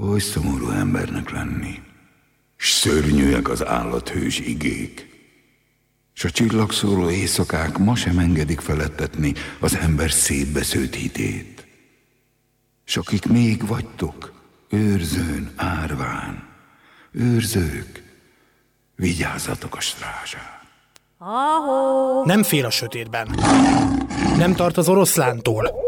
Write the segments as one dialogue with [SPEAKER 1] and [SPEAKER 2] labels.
[SPEAKER 1] Oly szomorú embernek lenni, s szörnyűek az állathős igék, s a csillagszóló éjszakák ma sem engedik felettetni az ember szétbesződt hitét. S akik még vagytok, őrzőn, árván, őrzők, vigyázzatok a strázsán.
[SPEAKER 2] Nem fél a sötétben. Nem tart az oroszlántól.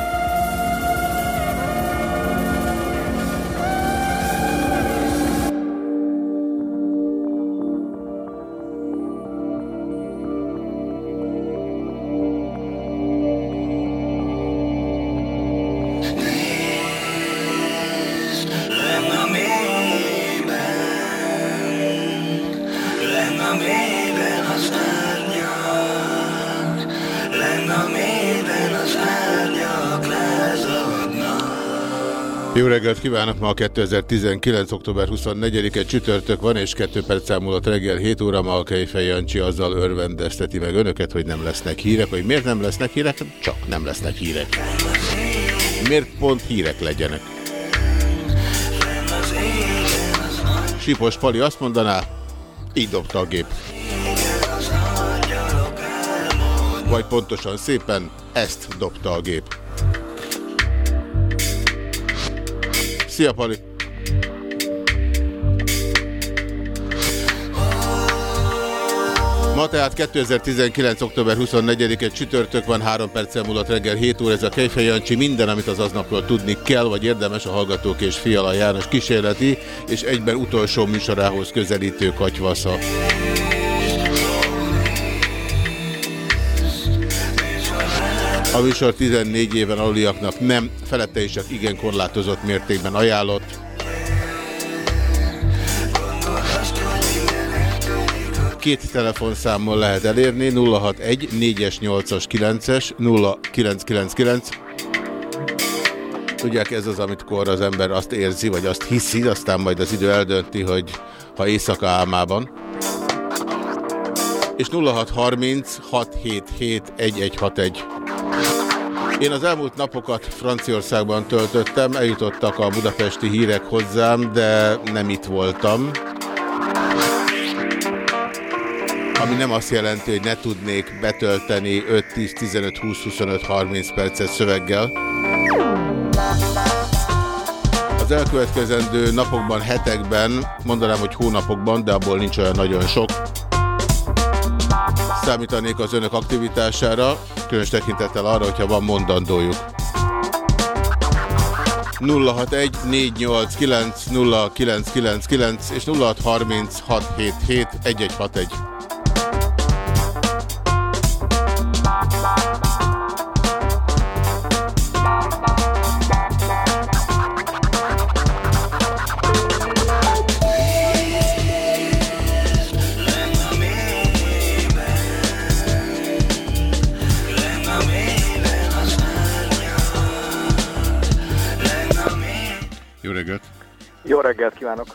[SPEAKER 3] Reggelt kívánok! Ma a 2019. október 24-e csütörtök van, és 2 perc múlott reggel 7 óra ma a Kejfej Jancsi azzal örvendezteti meg önöket, hogy nem lesznek hírek. Hogy miért nem lesznek hírek? Csak nem lesznek hírek. Miért pont hírek legyenek? Sipos Pali azt mondaná, így dobta a gép. Vagy pontosan szépen ezt dobta a gép. Szia, Pali! Ma tehát 2019. október 24-e csütörtök van, 3 perccel múlott reggel 7 óra, ez a Kejfej Jancsi, minden, amit az aznapról tudni kell, vagy érdemes a Hallgatók és Fiala János kísérleti, és egyben utolsó műsorához közelítő katyvasza. A műsor 14 éven aluliaknak nem, felette is csak igen korlátozott mértékben ajánlott. Két telefonszámmal lehet elérni, 061 4-es, 8-as, 9-es, 0999. Tudják, ez az, amikor az ember azt érzi, vagy azt hiszi, aztán majd az idő eldönti, hogy ha éjszaka álmában. És 0630 677 1161. Én az elmúlt napokat Franciaországban töltöttem, eljutottak a budapesti hírek hozzám, de nem itt voltam. Ami nem azt jelenti, hogy ne tudnék betölteni 5, 10, 15, 20, 25, 30 percet szöveggel. Az elkövetkezendő napokban, hetekben, mondanám, hogy hónapokban, de abból nincs olyan nagyon sok, számítanék az önök aktivitására, különös tekintettel arra, hogyha van mondandójuk. 061 489 0999 és 0630 reggelt
[SPEAKER 4] kívánok!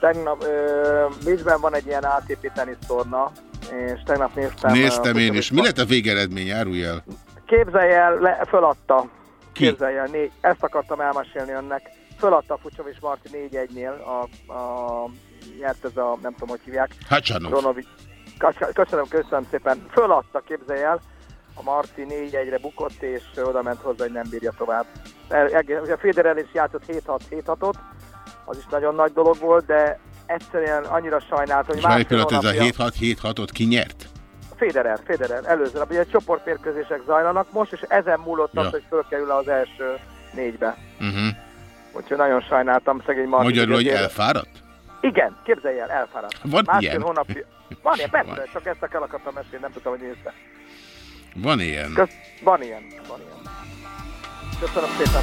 [SPEAKER 4] Tegnap ö, Bécsben van egy ilyen ATP tenisztorna, és tegnap néztem...
[SPEAKER 3] Néztem én is. Mi lett a végeredmény? Árulj el.
[SPEAKER 4] Képzelj el, le, föladta. Képzelj el, négy, ezt akartam elmesélni önnek. Föladta a Fucsovics Marti 4-1-nél, a, a, nyert ez a, nem tudom, hogy hívják.
[SPEAKER 3] Hacsanov.
[SPEAKER 4] Ronovic. Köszönöm, köszönöm szépen. Föladta, képzelj el. A Marti 4-1-re bukott, és oda ment hozzá, hogy nem bírja tovább. Ugye Federer is játszott 7-6-7-6-ot, az is nagyon nagy dolog volt, de egyszerűen annyira sajnáltam, hogy
[SPEAKER 3] már pillanat, ez a 7-6-7-6-ot ki nyert?
[SPEAKER 4] Federer, Federer, előző nap. Ugye csoportmérkőzések zajlanak most, és ezen múlott ja. az, hogy fölkerül az első négybe. Uh mhm. -huh. Úgyhogy nagyon sajnáltam szegény Martin.
[SPEAKER 3] Magyarul, hogy elfáradt?
[SPEAKER 4] Igen, képzelj el, elfáradt.
[SPEAKER 3] Van Másfél ilyen?
[SPEAKER 4] Hónap... Van ilyen, persze, Van. csak ezt el akartam mesélni, nem tudtam, hogy nézte.
[SPEAKER 3] Van ilyen?
[SPEAKER 4] Kösz... Van ilyen, van ilyen. Köszönöm szépen.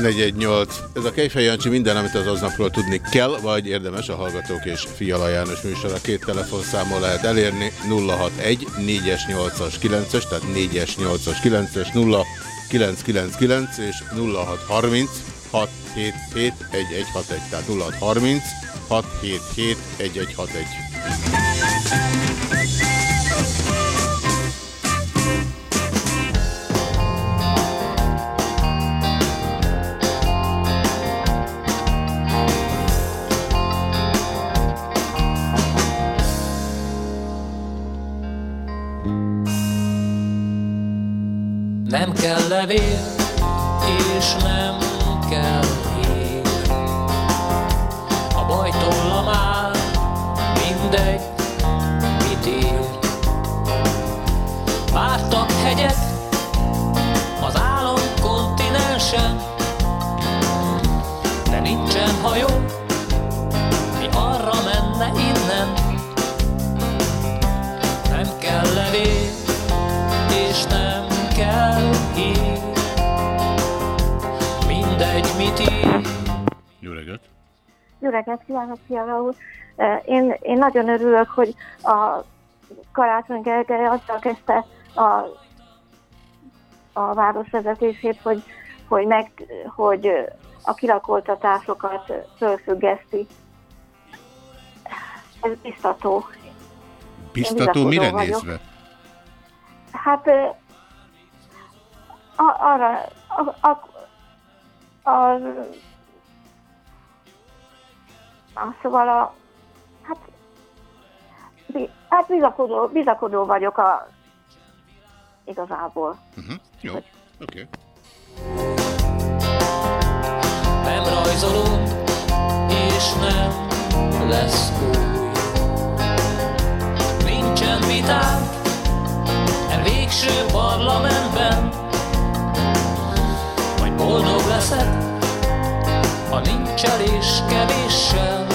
[SPEAKER 3] 418. Ez a Kejfej Jancsi minden, amit az aznapról tudni kell, vagy érdemes a Hallgatók és Fiala János műsor. A két telefonszámon lehet elérni 061 4-es 8-as 9-es, tehát 4-es 8-as 9-es 0 999 és 0630 677 1161, tehát 0630 677 1161.
[SPEAKER 5] kívánok, Fiala úr! Én, én nagyon örülök, hogy a Karácsony Gergely azzal kezdte a, a városvezetését, hogy, hogy, meg, hogy a kilakoltatásokat fölfüggeszti. Ez biztató.
[SPEAKER 3] Biztató mire
[SPEAKER 5] vagyok.
[SPEAKER 3] nézve?
[SPEAKER 5] Hát a, arra, a, a, a, a, szóval a, hát, bi, hát bizakodó, bizakodó vagyok a, igazából.
[SPEAKER 3] Uh-huh. Jó, oké. Okay.
[SPEAKER 6] Nem rajzolunk, és nem lesz új. Nincsen vitánk, e végső parlamentben, majd boldog leszek, ha nincs elés kevéssel.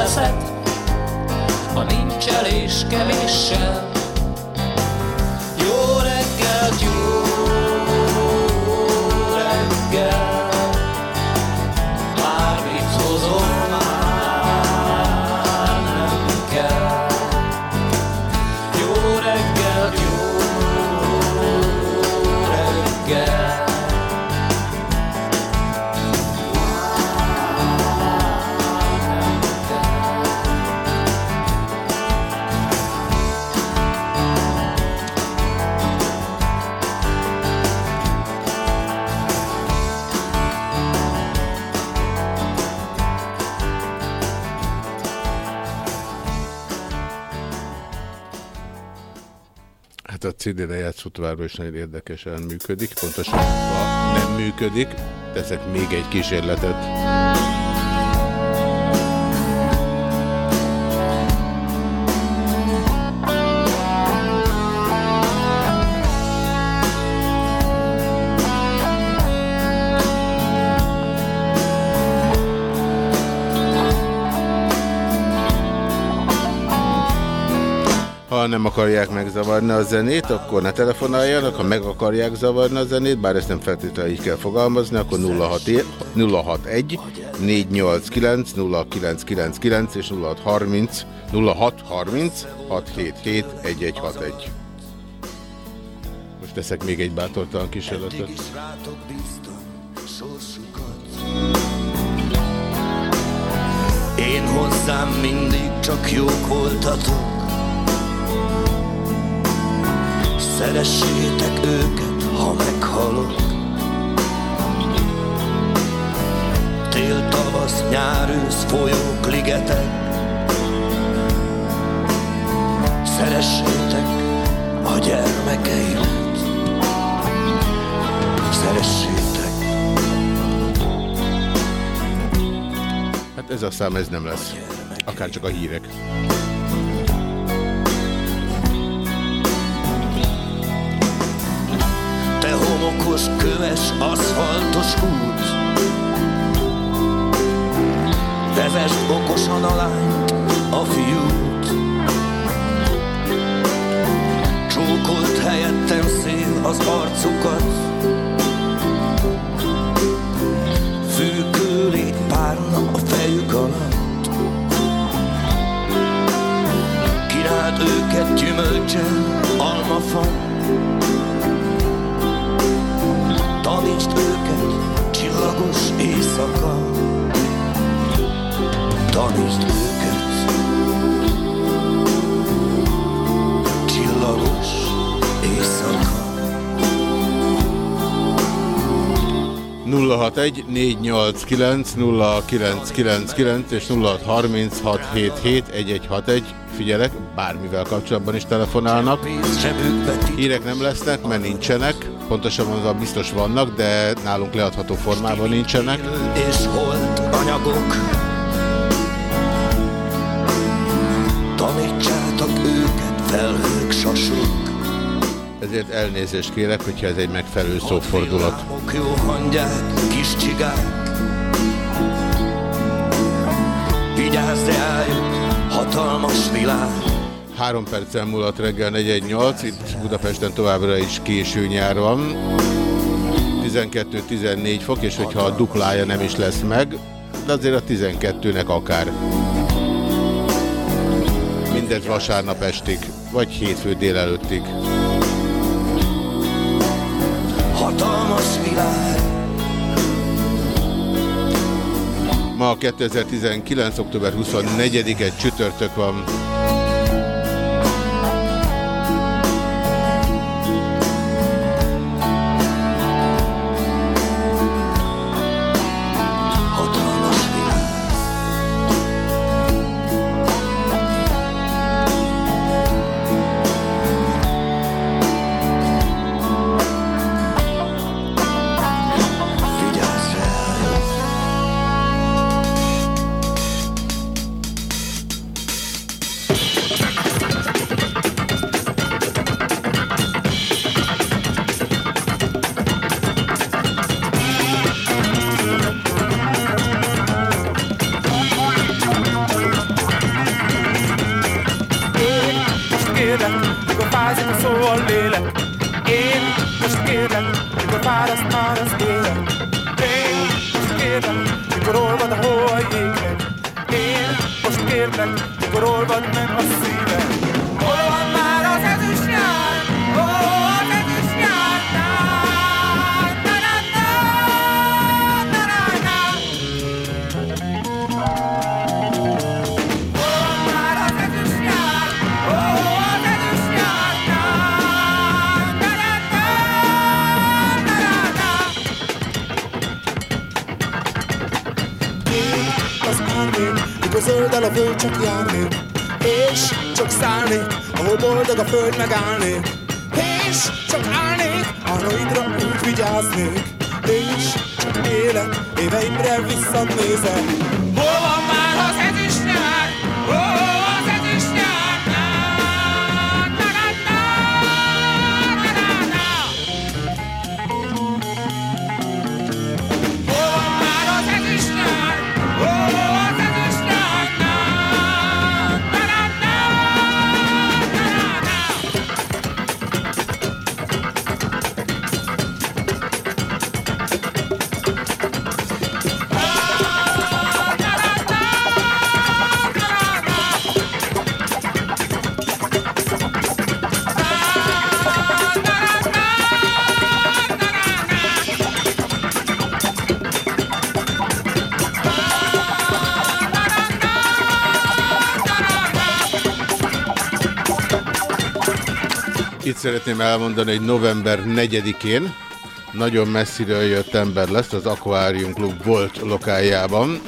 [SPEAKER 6] Leszek, ha nincs elés kevéssel.
[SPEAKER 3] CD lejátszótváró is nagyon érdekesen működik, pontosabban nem működik. teszek még egy kísérletet. Nem akarják megzavarni a zenét, akkor ne telefonáljanak, ha meg akarják zavarni a zenét, bár ezt nem feltétlenül így kell fogalmazni, akkor 061 489 0999 és 0630 0630 677 1161. Most teszek még egy bátortalan kísérletet.
[SPEAKER 7] Én hozzám mindig csak jók voltatok Szeressétek őket, ha meghalok Tél, tavasz, nyár, ősz, folyók, ligetek Szeressétek a gyermekeimet Szeressétek
[SPEAKER 3] Hát ez a szám ez nem lesz. Akár csak a hírek.
[SPEAKER 7] Homokos, köves, aszfaltos út. Vezest okosan a lányt, a fiút. Csókolt helyettem szél az arcukat. Fűkőlé párna a fejük alatt. Királt őket gyümölcsel, almafa Tanítsd őket, csillagos éjszaka Tanítsd őket Csillagos éjszaka
[SPEAKER 3] 061 489 0999 és 0636771161. Figyelek, bármivel kapcsolatban is telefonálnak. Hírek nem lesznek, mert nincsenek. Pontosabban az biztos vannak, de nálunk leadható formában nincsenek.
[SPEAKER 7] és holt anyagok Tanítsátok őket felhők, sasok
[SPEAKER 3] Ezért elnézést kérek, hogyha ez egy megfelelő szófordulat.
[SPEAKER 7] Jó hangyák, kis csigák Vigyázz rájuk, hatalmas világ
[SPEAKER 3] Három perccel múlott reggel 418, itt Budapesten továbbra is késő nyár van. 12-14 fok, és hogyha a duplája nem is lesz meg, de azért a 12-nek akár. Mindez vasárnap estig, vagy hétfő délelőttig.
[SPEAKER 7] Hatalmas világ
[SPEAKER 3] Ma 2019. október 24-e csütörtök van. Szeretném elmondani, hogy november 4-én nagyon messziről jött ember lesz az Aquarium Club volt lokájában.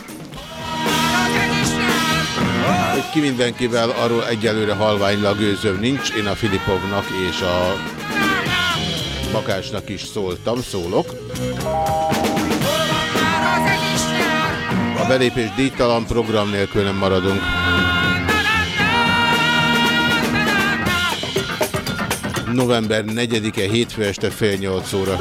[SPEAKER 3] Hogy ki mindenkivel, arról egyelőre halványlag gőzöm nincs. Én a Filipovnak és a Bakásnak is szóltam, szólok. A belépés díjtalan program nélkül nem maradunk. November 4-e hétfő este fél nyolc óra.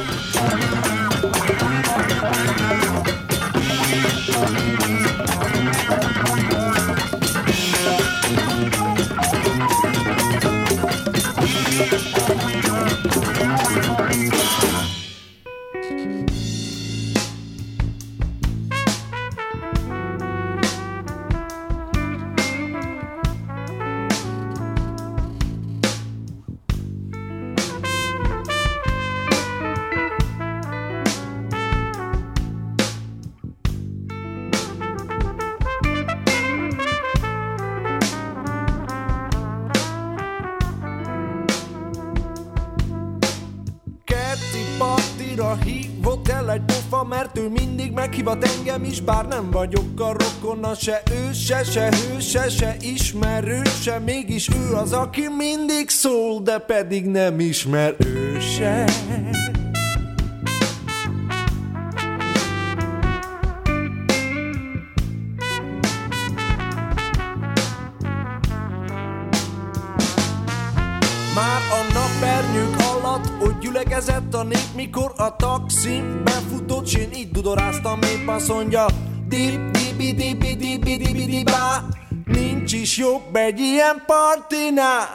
[SPEAKER 8] Meghívat engem is, bár nem vagyok a rokona, se ő, se, se se, se mégis ő az, aki mindig szól, de pedig nem ismer ő. A taxim befutott, s én így dudoráztam, épp azt mondja, dip, dibi, dibi, dibi, dibi, dibá, nincs is jobb egy ilyen partinál.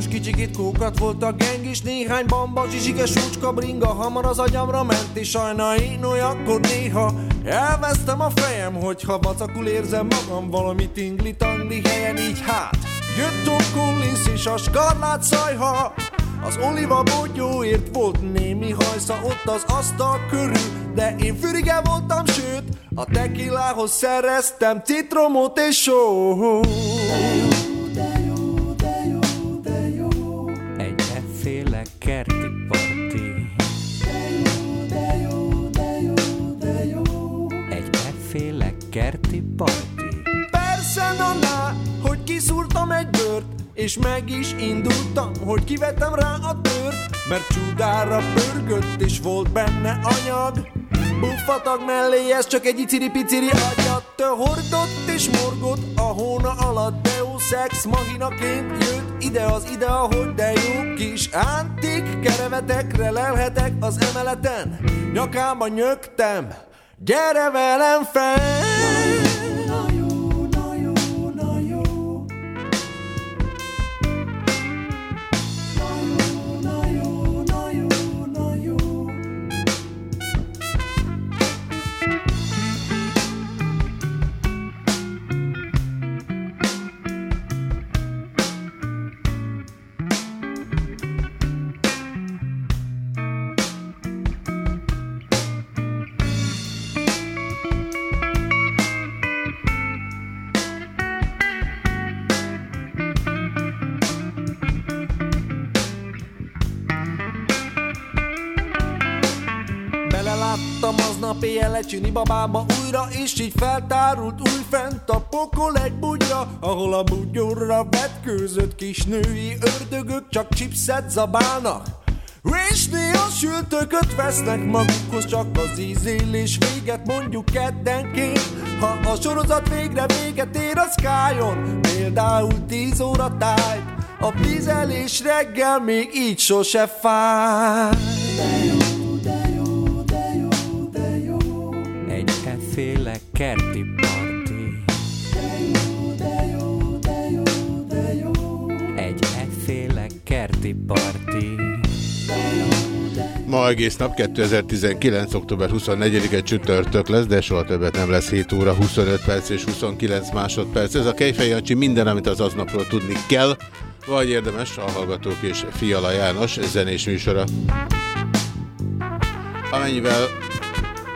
[SPEAKER 8] Sajnos kicsikét kókat volt a geng is Néhány bamba, zsizsike, súcska, bringa Hamar az agyamra ment és sajna én olyankor néha Elvesztem a fejem, hogyha vacakul érzem magam Valami tingli-tangli helyen így hát Jött Tom Collins és a skarlát szajha az oliva bogyóért volt némi hajsza ott az asztal körül De én fürige voltam, sőt a tekilához szereztem citromot és só.
[SPEAKER 9] Kerti parti. Egy efféle kerti parti.
[SPEAKER 8] Persze, na, hogy kiszúrtam egy bört, és meg is indultam, hogy kivettem rá a tört, mert csudára pörgött, és volt benne anyag. Buffatag mellé, ez csak egy iciri-piciri agyat Te hordott és morgott a hóna alatt Deus Ex mahinaként jött ide az ide, ahogy de jó kis antik kerevetekre lelhetek az emeleten Nyakába nyögtem, gyere velem fel! Aznap éjjel egy csini babába újra És így feltárult új fent a pokol egy bugyra Ahol a bugyorra vetkőzött kis női ördögök Csak chipset zabálnak. És néha sültököt vesznek magukhoz Csak az ízélés véget mondjuk keddenként. Ha a sorozat végre véget ér a Skyon Például 10 óra tájt A vizelés reggel még így sose fáj
[SPEAKER 9] kerti parti Egy efféle kerti parti
[SPEAKER 3] Ma egész nap 2019. október 24-e csütörtök lesz, de soha többet nem lesz 7 óra, 25 perc és 29 másodperc. Ez a Kejfej Jancsi minden, amit az aznapról tudni kell, vagy érdemes a Hallgatók és Fiala János zenés műsora. Amennyivel,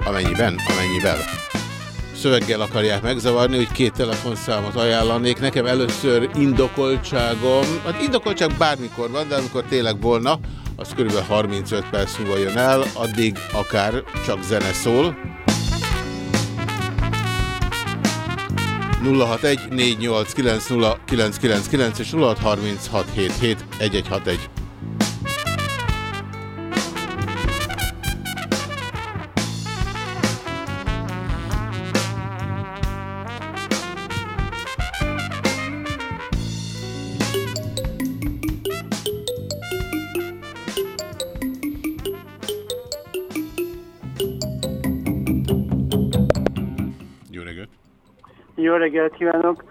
[SPEAKER 3] amennyiben, amennyivel szöveggel akarják megzavarni, hogy két telefonszámot ajánlanék. Nekem először indokoltságom, hát indokoltság bármikor van, de amikor tényleg volna, az kb. 35 perc múlva jön el, addig akár csak zene szól. 061 és 0636771161. reggelt
[SPEAKER 10] kívánok!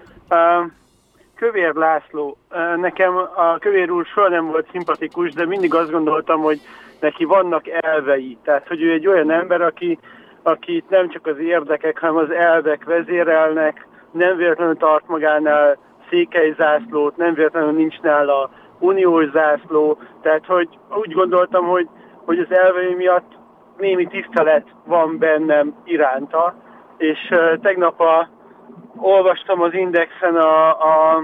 [SPEAKER 10] Kövér László. Nekem a Kövér úr soha nem volt szimpatikus, de mindig azt gondoltam, hogy neki vannak elvei. Tehát, hogy ő egy olyan ember, aki, akit nem csak az érdekek, hanem az elvek vezérelnek, nem véletlenül tart magánál székely zászlót, nem véletlenül nincs nála uniós zászló. Tehát, hogy úgy gondoltam, hogy, hogy az elvei miatt némi tisztelet van bennem iránta, és tegnap a, olvastam az Indexen a, a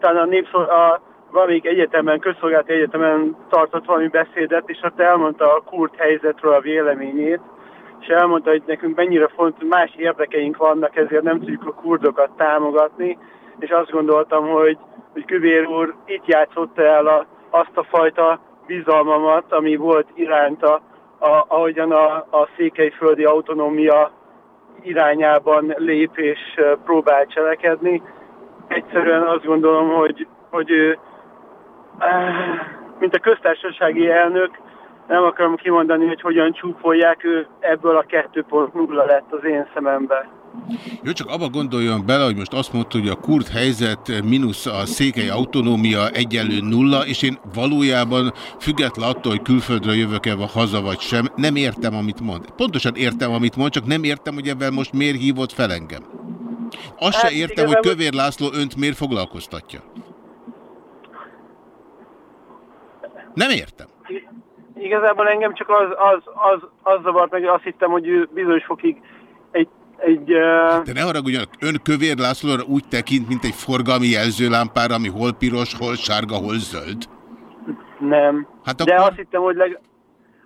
[SPEAKER 10] talán a népszor, a valamelyik egyetemen, közszolgálati egyetemen tartott valami beszédet, és ott elmondta a kurt helyzetről a véleményét, és elmondta, hogy nekünk mennyire fontos, más érdekeink vannak, ezért nem tudjuk a kurdokat támogatni, és azt gondoltam, hogy, hogy Küvér úr itt játszotta el a, azt a fajta bizalmamat, ami volt iránta, a, ahogyan a, a székelyföldi autonómia irányában lép és próbál cselekedni. Egyszerűen azt gondolom, hogy, hogy ő, eh, mint a köztársasági elnök, nem akarom kimondani, hogy hogyan csúfolják, ő ebből a 2.0 lett az én szememben.
[SPEAKER 3] Jó, csak abba gondoljon bele, hogy most azt mondta, hogy a kurd helyzet mínusz a székely autonómia egyenlő nulla, és én valójában független attól, hogy külföldre jövök-e haza vagy sem, nem értem, amit mond. Pontosan értem, amit mond, csak nem értem, hogy ebben most miért hívott fel engem. Azt se
[SPEAKER 10] Hát,
[SPEAKER 3] értem, hogy Kövér László önt miért foglalkoztatja. Nem értem.
[SPEAKER 10] Igazából engem csak az, az, az, az zavart meg, hogy azt hittem, hogy ő bizonyos fokig egy, uh,
[SPEAKER 3] De ne haragudjanak, ön Kövér Lászlóra úgy tekint, mint egy forgalmi jelzőlámpára, ami hol piros, hol sárga, hol zöld.
[SPEAKER 10] nem.
[SPEAKER 3] Hát
[SPEAKER 10] De
[SPEAKER 3] akkor-
[SPEAKER 10] azt hittem, hogy leg,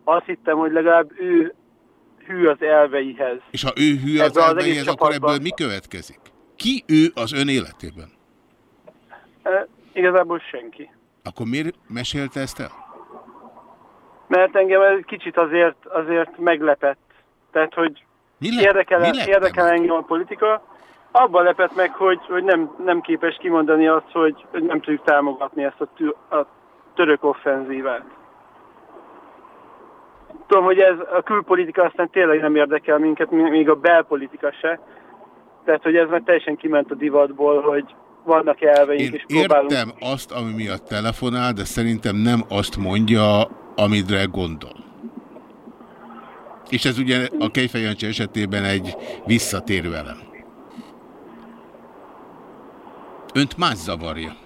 [SPEAKER 10] azt hittem, hogy legalább ő hű az elveihez.
[SPEAKER 3] És ha ő hű az
[SPEAKER 10] az
[SPEAKER 3] elveihez, akkor
[SPEAKER 10] csapatban.
[SPEAKER 3] ebből mi következik? Ki ő az ön életében?
[SPEAKER 10] Uh, igazából senki.
[SPEAKER 3] Akkor miért mesélte ezt el?
[SPEAKER 10] Mert engem ez kicsit azért, azért meglepett. Tehát, hogy
[SPEAKER 3] mi lep,
[SPEAKER 10] érdekel,
[SPEAKER 3] mi
[SPEAKER 10] érdekel engem a politika. Abban lepett meg, hogy, hogy nem, nem képes kimondani azt, hogy, nem tudjuk támogatni ezt a, tü, a török offenzívát. Tudom, hogy ez a külpolitika aztán tényleg nem érdekel minket, mi- még a belpolitika se. Tehát, hogy ez már teljesen kiment a divatból, hogy vannak elveink,
[SPEAKER 3] Én
[SPEAKER 10] és próbálunk...
[SPEAKER 3] értem azt, ami miatt telefonál, de szerintem nem azt mondja, amire gondol. És ez ugye a Kejfej Jancsi esetében egy visszatérő elem. Önt más zavarja.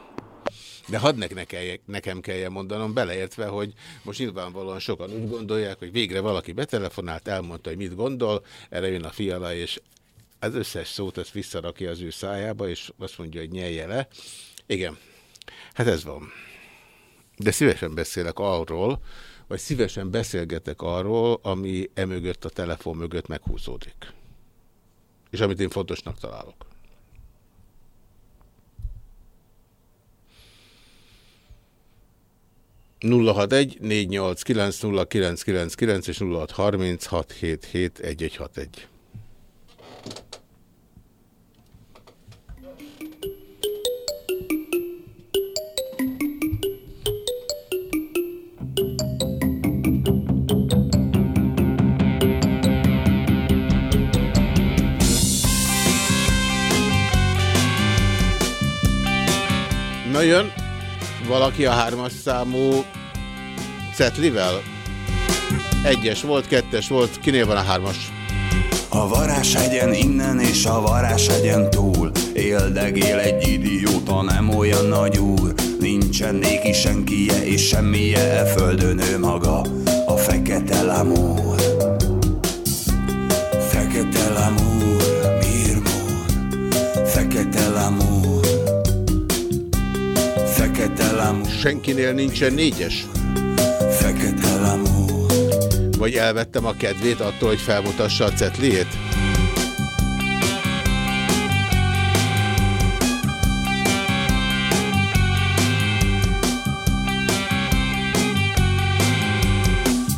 [SPEAKER 3] De hadd ne, ne kellje, nekem kelljen mondanom, beleértve, hogy most nyilvánvalóan sokan úgy gondolják, hogy végre valaki betelefonált, elmondta, hogy mit gondol, erre jön a fiala, és az összes szót ezt visszarakja az ő szájába, és azt mondja, hogy nyelje le. Igen, hát ez van. De szívesen beszélek arról, vagy szívesen beszélgetek arról, ami emögött a telefon mögött meghúzódik. És amit én fontosnak találok. nulla hat egy négy nyolc kilenc nulla kilenc kilenc kilenc és nulla hat harminc hat hét hét egy egy hat egy. Na jön valaki a hármas számú cetlivel? Egyes volt, kettes volt, kinél van a hármas?
[SPEAKER 11] A varázshegyen innen és a varázshegyen túl. Éldegél egy idióta, nem olyan nagy úr. Nincsen néki senkije és semmije e földön ő maga. A fekete lamúr Fekete lamúr, Lamúr
[SPEAKER 3] Senkinél nincsen négyes?
[SPEAKER 11] Fekete lamúr
[SPEAKER 3] Vagy elvettem a kedvét attól, hogy felmutassa a cetliét?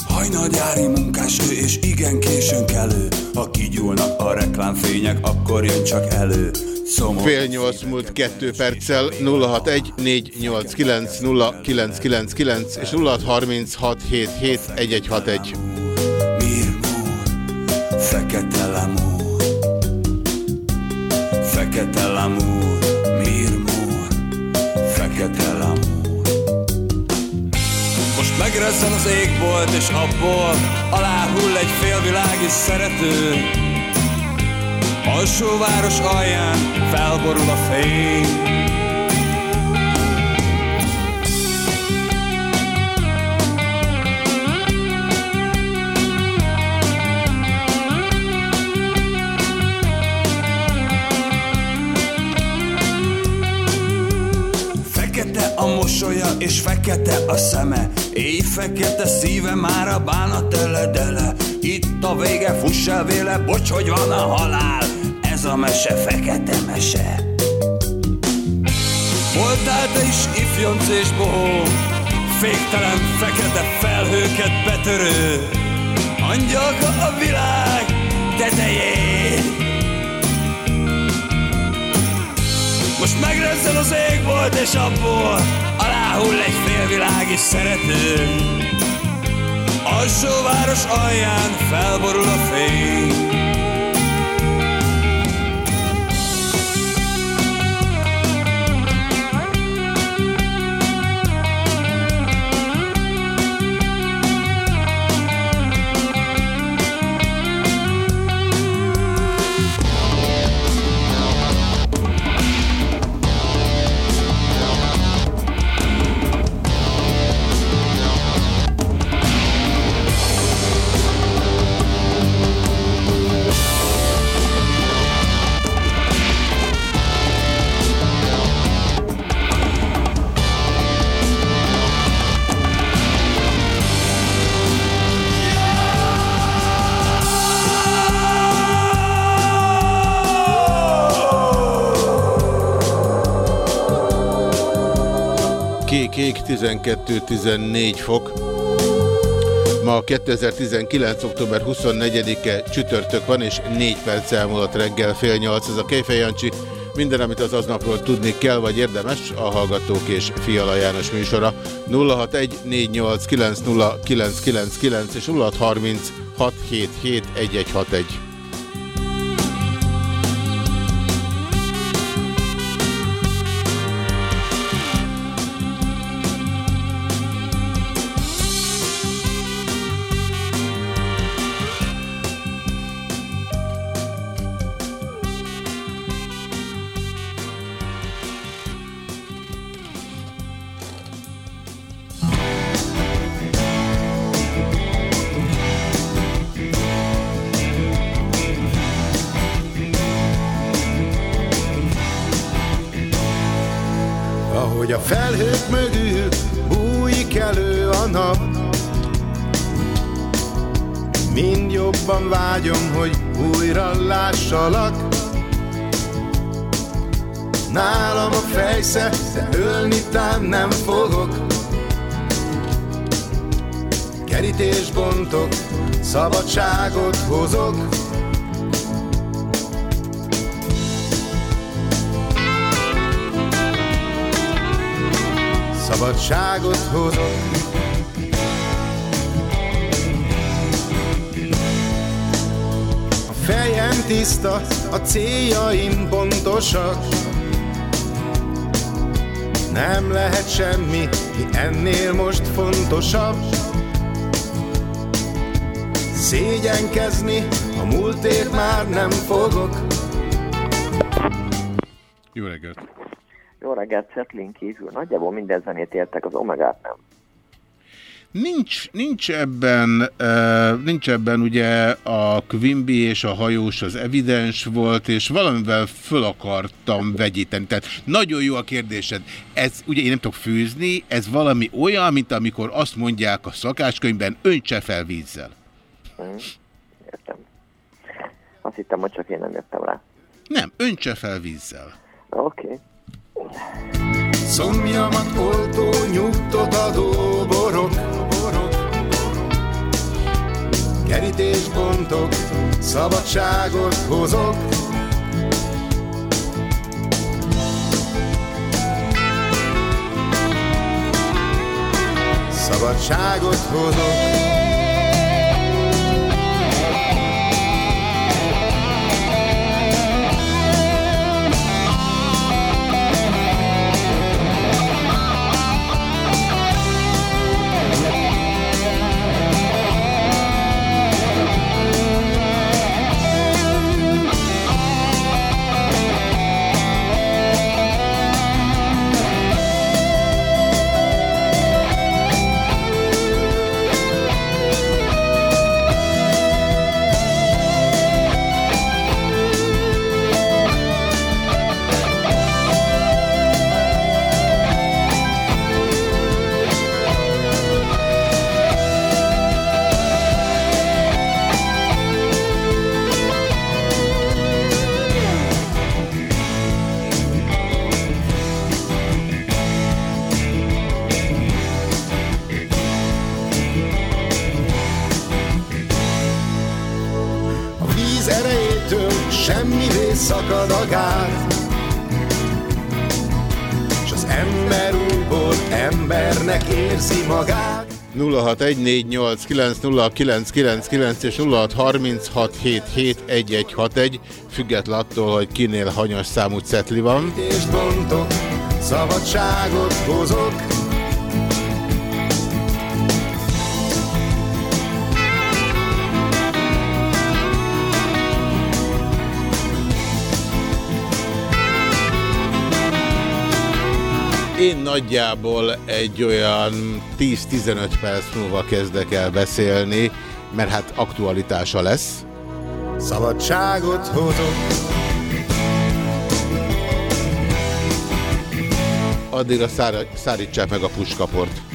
[SPEAKER 11] Hajnalgyári munkás ő és igen későn kelő Ha kigyúlnak a reklámfények, akkor jön csak elő Szomorú
[SPEAKER 3] Fél nyolc múlt kettő perccel 061 489 0999 és 063677 1161.
[SPEAKER 11] Fekete lamúr Fekete lamúr Mirmúr Fekete lamúr Most megrezzen az égbolt és abból Aláhull egy félvilági szerető Alsóváros alján felborul a fény. Fekete a mosolya és fekete a szeme Éj fekete szíve már a bánat eledele Itt a vége, fuss el véle, bocs, hogy van a halál Ez a mese fekete mese. Voltál te is ifjonc és bohó Féktelen fekete felhőket betörő Angyalka a világ tetején. Most megrezzen az égbolt és abból Aláhull egy félvilági szerető. Alsóváros alján felborul a fény
[SPEAKER 3] Kék 12-14 fok. Ma 2019. október 24-e csütörtök van, és 4 perc elmúlott reggel fél nyolc. Ez a Kejfej Jancsi. Minden, amit az aznapról tudni kell, vagy érdemes, a Hallgatók és Fiala János műsora. 061-489-0999 és 0636771161.
[SPEAKER 12] szabadságot hozok. Szabadságot hozok. A fejem tiszta, a céljaim pontosak. Nem lehet semmi, mi ennél most fontosabb Szégyenkezni, a múltért már nem fogok
[SPEAKER 3] Jó reggelt!
[SPEAKER 13] Jó reggelt, Cetlin kívül. Nagyjából minden zenét értek, az Omegát nem.
[SPEAKER 3] Nincs, nincs ebben, uh, nincs ebben ugye a Quimby és a hajós az evidens volt, és valamivel föl akartam vegyíteni. Tehát nagyon jó a kérdésed. Ez, ugye én nem tudok fűzni, ez valami olyan, mint amikor azt mondják a szakácskönyvben, öntse fel vízzel.
[SPEAKER 13] Mm, értem. Azt hittem, hogy csak én nem jöttem rá.
[SPEAKER 3] Nem, öntse fel vízzel.
[SPEAKER 13] Oké. Okay.
[SPEAKER 12] Szomjamat oltó, nyugtot adó borok, borok. Kerítés bontok, szabadságot hozok Szabadságot hozok szakad a gáz S az ember újból embernek érzi magát.
[SPEAKER 3] 0614890999 és 0636771161 független attól, hogy kinél hanyas számú cetli van.
[SPEAKER 12] És bontok, szabadságot hozok
[SPEAKER 3] Én nagyjából egy olyan 10-15 perc múlva kezdek el beszélni, mert hát aktualitása lesz.
[SPEAKER 12] Szabadságot hozok
[SPEAKER 3] Addigra szára, szárítsák meg a puskaport.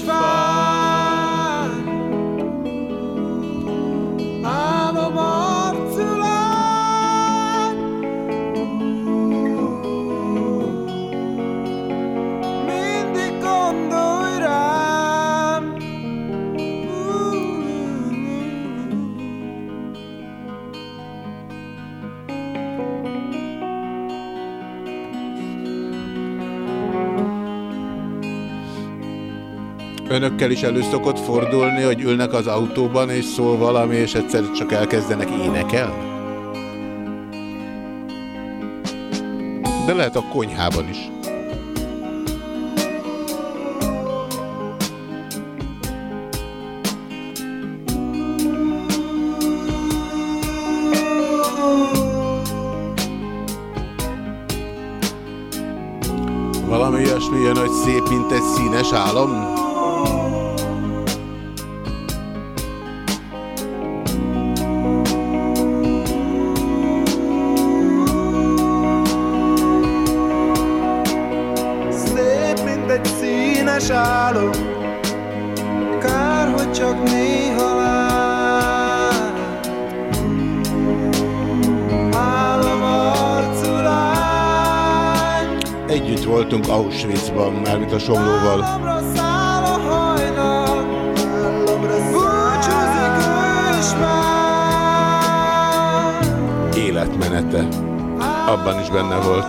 [SPEAKER 8] Érti,
[SPEAKER 3] Önökkel is elő szokott fordulni, hogy ülnek az autóban, és szól valami, és egyszer csak elkezdenek énekelni? De lehet a konyhában is. Valami olyasmi jön, hogy szép, mint egy színes álom?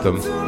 [SPEAKER 3] Benne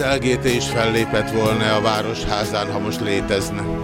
[SPEAKER 3] az LGT is fellépett volna a Városházán, ha most létezne?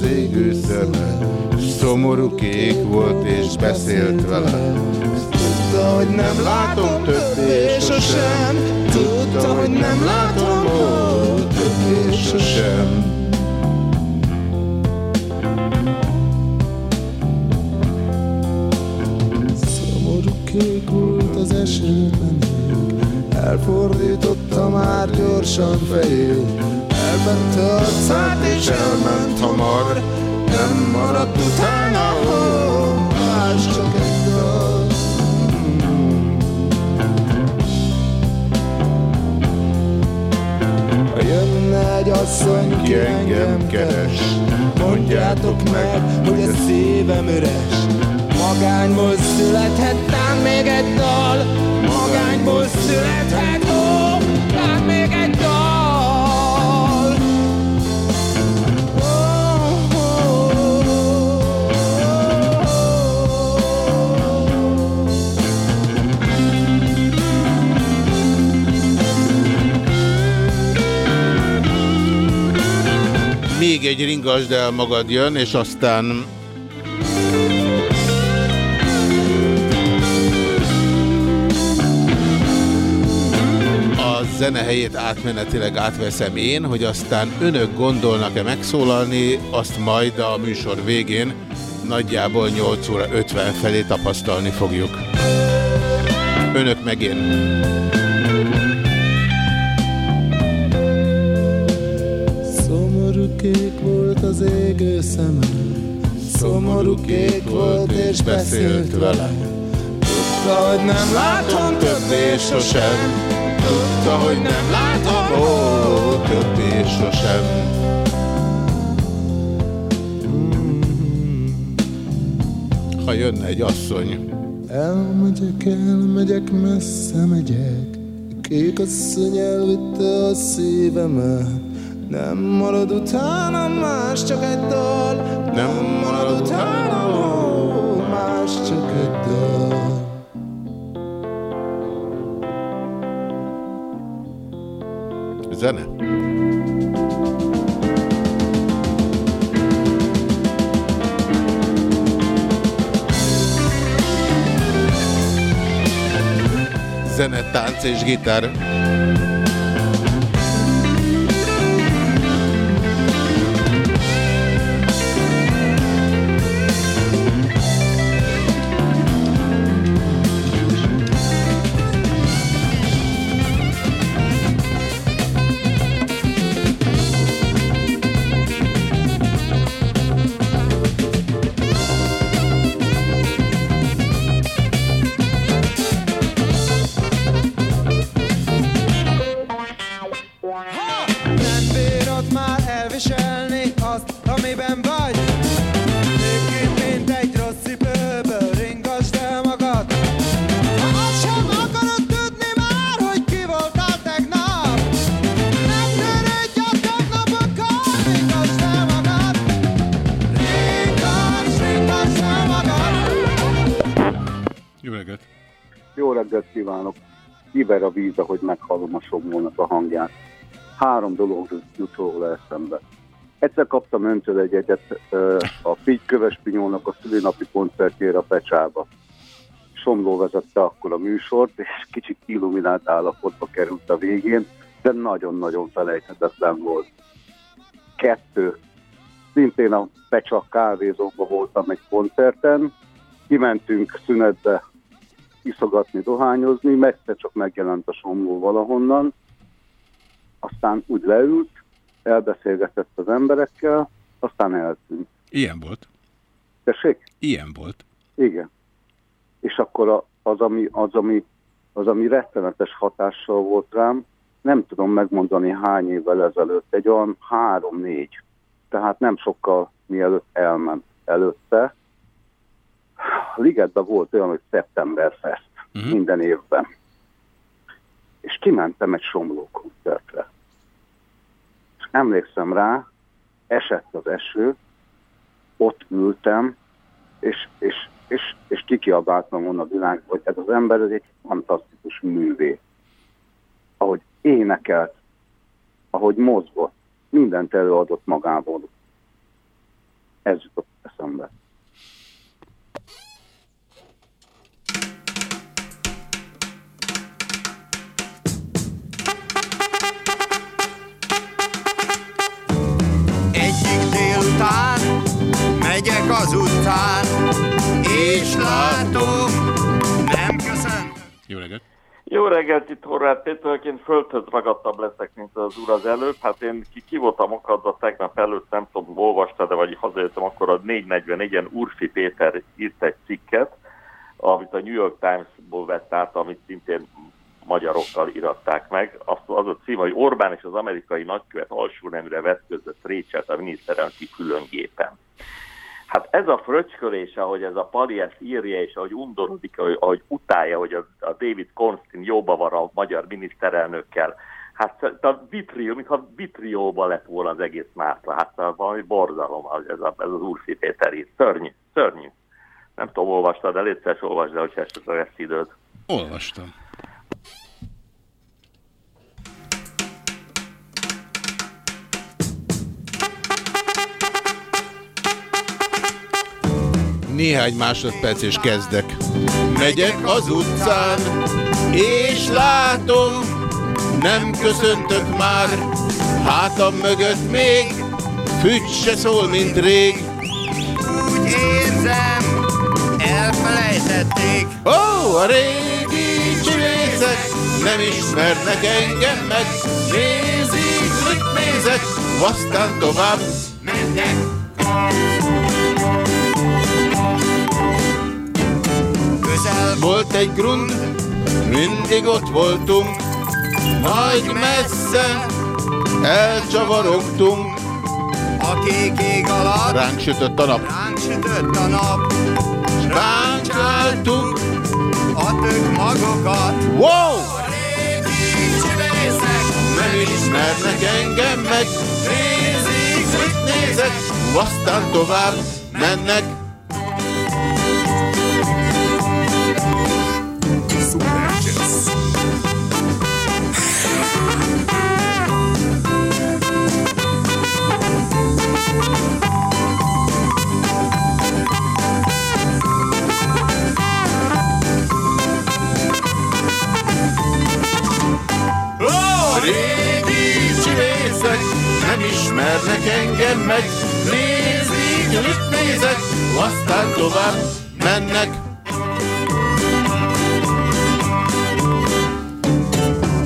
[SPEAKER 3] Az égő szeme, szomorú kék volt és beszélt vele.
[SPEAKER 14] Tudta, hogy nem látom többé sosem. Tudta, hogy nem látom ó, többé sosem. Kék volt az esőben Elfordította már gyorsan fejét Elvette arcát és elment hamar. Nem maradt utána ó, más csak egy dal. Jönne egy asszony, ki engem keres. Mondjátok meg, hogy a szívem üres. Magányból születhettem még egy dal. Magányból születhet, ó, Még egy
[SPEAKER 3] ringasd el magad jön, és aztán a zene helyét átmenetileg átveszem én, hogy aztán önök gondolnak-e megszólalni, azt majd a műsor végén nagyjából 8 óra 50 felé tapasztalni fogjuk. Önök meg én.
[SPEAKER 14] Kék volt az égő szeme
[SPEAKER 12] szomorú kék volt és beszélt velem. Tudta, hogy nem látom többé sosem, tudta, hogy nem látom, ó, többé sosem.
[SPEAKER 3] Ha jönne egy asszony,
[SPEAKER 12] Elmegyek, elmegyek, messze megyek, kék asszony elvitte a szívemet. Nem marad utána más, csak egy dal, nem marad utána más, csak egy dal.
[SPEAKER 3] zene. Zene, tánc és gitár.
[SPEAKER 14] Reggelt kívánok! Kiver a víz, ahogy meghallom a somlónak a hangját. Három dolog jut róla eszembe. Egyszer kaptam öntől egy egyet a Pigy Köves Pinyónak a szülinapi koncertjére a Pecsába. Somló vezette akkor a műsort, és kicsit illuminált állapotba került a végén, de nagyon-nagyon felejthetetlen volt. Kettő. Szintén a Pecsa kávézóban voltam egy koncerten, kimentünk szünetbe iszogatni, dohányozni, megte csak megjelent a somló valahonnan, aztán úgy leült, elbeszélgetett az emberekkel, aztán eltűnt.
[SPEAKER 3] Ilyen volt.
[SPEAKER 14] Tessék?
[SPEAKER 3] Ilyen volt.
[SPEAKER 14] Igen. És akkor a, az, ami, az, ami, az, ami rettenetes hatással volt rám, nem tudom megmondani hány évvel ezelőtt, egy olyan három-négy, tehát nem sokkal mielőtt elment előtte. Ligetben volt olyan, hogy September Fest uh-huh. minden évben. És kimentem egy somló koncertre. És emlékszem rá, esett az eső, ott ültem, és, és, és, és kikiabáltam volna a világ, hogy ez az ember ez egy fantasztikus művé. Ahogy énekelt, ahogy mozgott, mindent előadott magából. Ez jutott eszembe.
[SPEAKER 7] Megyek az utcán, és látom, nem köszön.
[SPEAKER 3] Jó reggelt!
[SPEAKER 15] Jó reggelt, itt Horváth Péterként földhöz ragadtabb leszek, mint az úr az előbb. Hát én ki, ki voltam akadva tegnap előtt, nem tudom, olvasta, de vagy hazajöttem, akkor a 444-en Urfi Péter írt egy cikket, amit a New York Times-ból vett át, amit szintén magyarokkal iratták meg. Azt, az a cím, hogy Orbán és az amerikai nagykövet alsó nemre vetközött Récselt a miniszterelnöki különgépen. Hát ez a fröcskölés, ahogy ez a Pali ezt írja, és ahogy undorodik, ahogy, ahogy utálja, hogy a, a David Konstin jóba van a magyar miniszterelnökkel, hát a vitrió, mintha vitrióba lett volna az egész Márta, hát valami borzalom ez, a, ez az Urfi Péter ír. Szörnyű, szörnyű. Nem tudom, olvastad, de légy olvasd el, hogy esetleg lesz időd.
[SPEAKER 3] Olvastam. Néhány másodperc és kezdek. Megyek az utcán, és látom, nem köszöntök már, hátam mögött még, fügy se szól, mint rég.
[SPEAKER 7] Úgy érzem, elfelejtették.
[SPEAKER 3] Ó, oh, a régi csimészek nem ismernek engem meg, nézik, mit nézek, aztán tovább
[SPEAKER 7] mennek. Közel
[SPEAKER 3] Volt egy grund, mindig ott voltunk, majd messze elcsavarogtunk.
[SPEAKER 7] A kék ég alatt
[SPEAKER 3] Ránk sütött a nap,
[SPEAKER 7] ránk sütött a nap, s
[SPEAKER 3] ránk álltunk.
[SPEAKER 7] a tök magokat.
[SPEAKER 3] Wow!
[SPEAKER 7] A régi csibészek
[SPEAKER 3] Nem ismernek engem meg, nézik, mit nézek, aztán tovább mennek. Ismernek engem meg, nézik, mit nézek, aztán tovább mennek.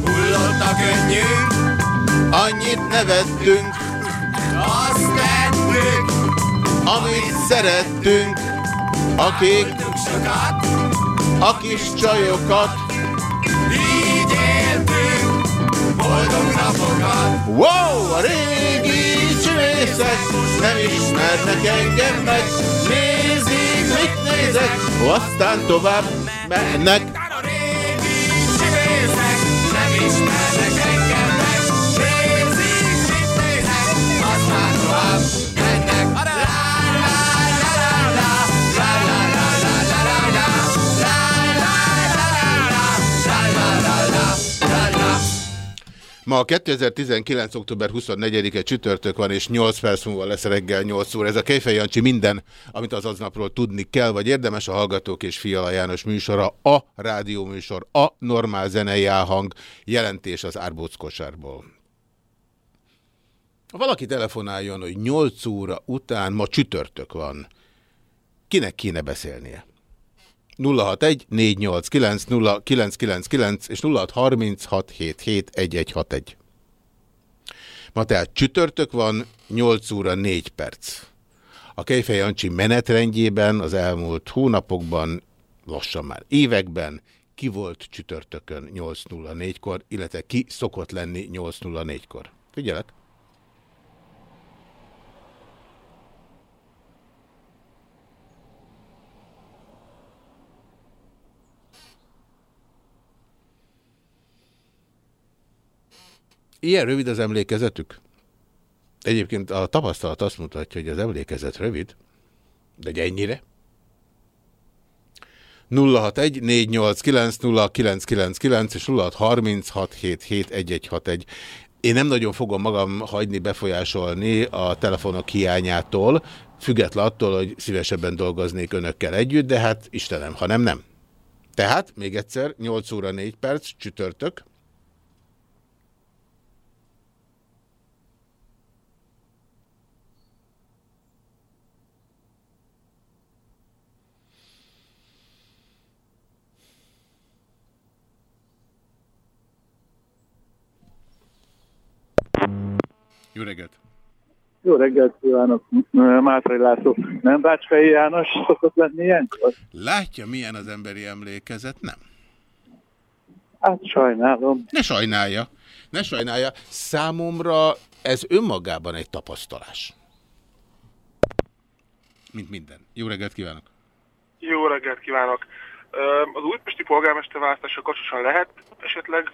[SPEAKER 7] Hullott a könnyünk,
[SPEAKER 3] Annyit nevettünk,
[SPEAKER 7] azt tettük,
[SPEAKER 3] amit szerettünk, akik
[SPEAKER 7] sokat,
[SPEAKER 3] a kis csajokat.
[SPEAKER 7] így éltünk, boldog napokat.
[SPEAKER 3] Wow, a régi csövészek nem ismernek engem meg, nézik, mit nézek, aztán tovább mennek. Ma a 2019. október 24-e csütörtök van, és 8 perc múlva lesz reggel 8 óra. Ez a Kejfej Jancsi minden, amit az aznapról tudni kell, vagy érdemes a Hallgatók és Fiala János műsora, a rádióműsor, a normál zenei állhang, jelentés az árbóc kosárból. Ha valaki telefonáljon, hogy 8 óra után, ma csütörtök van, kinek kéne beszélnie? 061 489 0999 és 0636771161. Ma tehát csütörtök van, 8 óra 4 perc. A Kejfej Jancsi menetrendjében az elmúlt hónapokban, lassan már években, ki volt csütörtökön 8.04-kor, illetve ki szokott lenni 8.04-kor. Figyelek! Ilyen rövid az emlékezetük? Egyébként a tapasztalat azt mutatja, hogy az emlékezet rövid, de egy ennyire. 061 489 0999 és 0636771161. Én nem nagyon fogom magam hagyni befolyásolni a telefonok hiányától, független attól, hogy szívesebben dolgoznék önökkel együtt, de hát Istenem, ha nem, nem. Tehát, még egyszer, 8 óra 4 perc, csütörtök. Jó reggelt!
[SPEAKER 16] Jó reggelt kívánok, Mátrai László. Nem Bácskai János szokott lenni ilyenkor?
[SPEAKER 3] Látja, milyen az emberi emlékezet? Nem.
[SPEAKER 16] Hát sajnálom.
[SPEAKER 3] Ne sajnálja. Ne sajnálja. Számomra ez önmagában egy tapasztalás. Mint minden. Jó reggelt kívánok!
[SPEAKER 17] Jó reggelt kívánok! Az újpesti polgármester választása kapcsolatosan lehet esetleg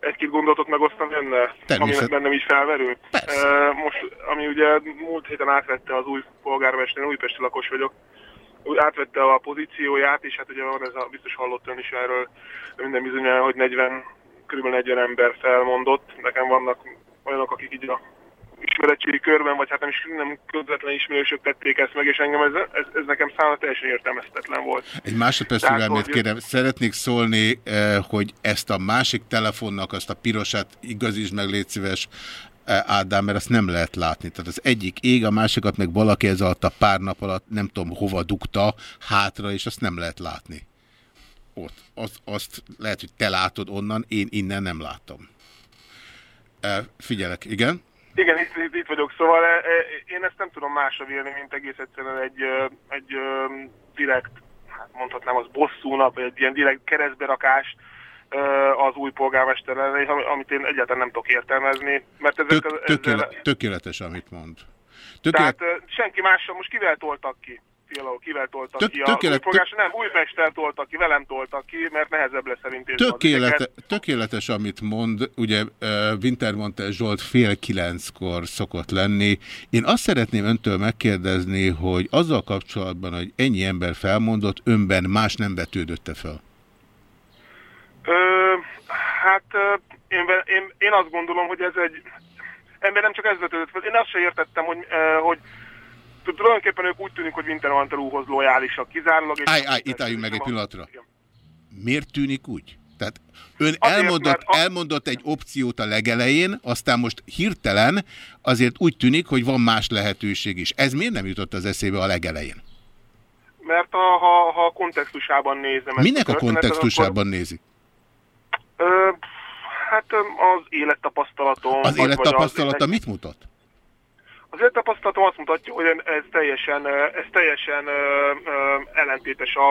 [SPEAKER 17] egy-két gondolatot megosztani önnel, ami bennem is felverült. Ö, Most, ami ugye múlt héten átvette az új polgármester, újpesti lakos vagyok, átvette a pozícióját, és hát ugye van ez a, biztos hallott ön is erről minden bizonyal, hogy 40, kb. 40 ember felmondott. Nekem vannak olyanok, akik így a ismeretségi körben, vagy hát nem is nem közvetlen ismerősök tették ezt meg, és engem ez, ez, ez nekem számomra teljesen értelmeztetlen volt.
[SPEAKER 3] Egy másodperc türelmét
[SPEAKER 17] hogy-
[SPEAKER 3] kérem. Szeretnék szólni, eh, hogy ezt a másik telefonnak, azt a pirosát igazítsd meg, légy szíves, eh, Ádám, mert azt nem lehet látni. Tehát az egyik ég, a másikat meg valaki ez alatt a pár nap alatt nem tudom hova dugta hátra, és azt nem lehet látni. Ott. Azt, azt lehet, hogy te látod onnan, én innen nem látom. Eh, Figyelek, igen?
[SPEAKER 17] Igen, itt, itt, itt vagyok, szóval e, e, én ezt nem tudom másra vélni, mint egész egyszerűen egy, egy ö, direkt hát mondhatnám az bosszúnak, vagy egy ilyen direkt keresztberakás ö, az új polgármester ellen, ami- amit én egyáltalán nem tudok értelmezni, mert ezek
[SPEAKER 3] Tök,
[SPEAKER 17] ezzel,
[SPEAKER 3] tökéle, tökéletes, amit mond. Tökélet,
[SPEAKER 17] tehát ö, senki mással, most kivel toltak ki? Fiala, kivel toltak
[SPEAKER 3] Tök-
[SPEAKER 17] ki? A
[SPEAKER 3] tökélet-
[SPEAKER 17] új polgármester, nem, Újpesttel toltak ki, velem toltak ki, mert nehezebb lesz az
[SPEAKER 3] tökélete, tökéletes, amit mond. Ugye ö, Wintermantel Zsolt fél kilenckor szokott lenni. Én azt szeretném öntől megkérdezni, hogy azzal kapcsolatban, hogy ennyi ember felmondott, önben más nem vetődötte fel.
[SPEAKER 17] Ö, hát én, én, én azt gondolom, hogy ez egy... Ember nem csak ez vetődött fel. Én azt sem értettem, hogy, hogy tulajdonképpen ők úgy tűnik, hogy Wintermantel úrhoz lojálisak kizárólag.
[SPEAKER 3] Állj, állj, itt álljunk meg egy pillanatra. Miért tűnik úgy? Tehát ön elmondott,
[SPEAKER 17] mert a-
[SPEAKER 3] elmondott egy opciót a legelején, aztán most hirtelen azért úgy tűnik, hogy van más lehetőség is. Ez miért nem jutott az eszébe a legelején?
[SPEAKER 17] Mert a, ha, ha a kontextusában nézem...
[SPEAKER 3] Minek a kontextusában nézi?
[SPEAKER 17] Akkor, ö, hát az élettapasztalatom...
[SPEAKER 3] Az élettapasztalata
[SPEAKER 17] vagy
[SPEAKER 3] mit mutat?
[SPEAKER 17] Az élettapasztalatom azt mutatja, hogy ez teljesen, ez teljesen ellentétes a,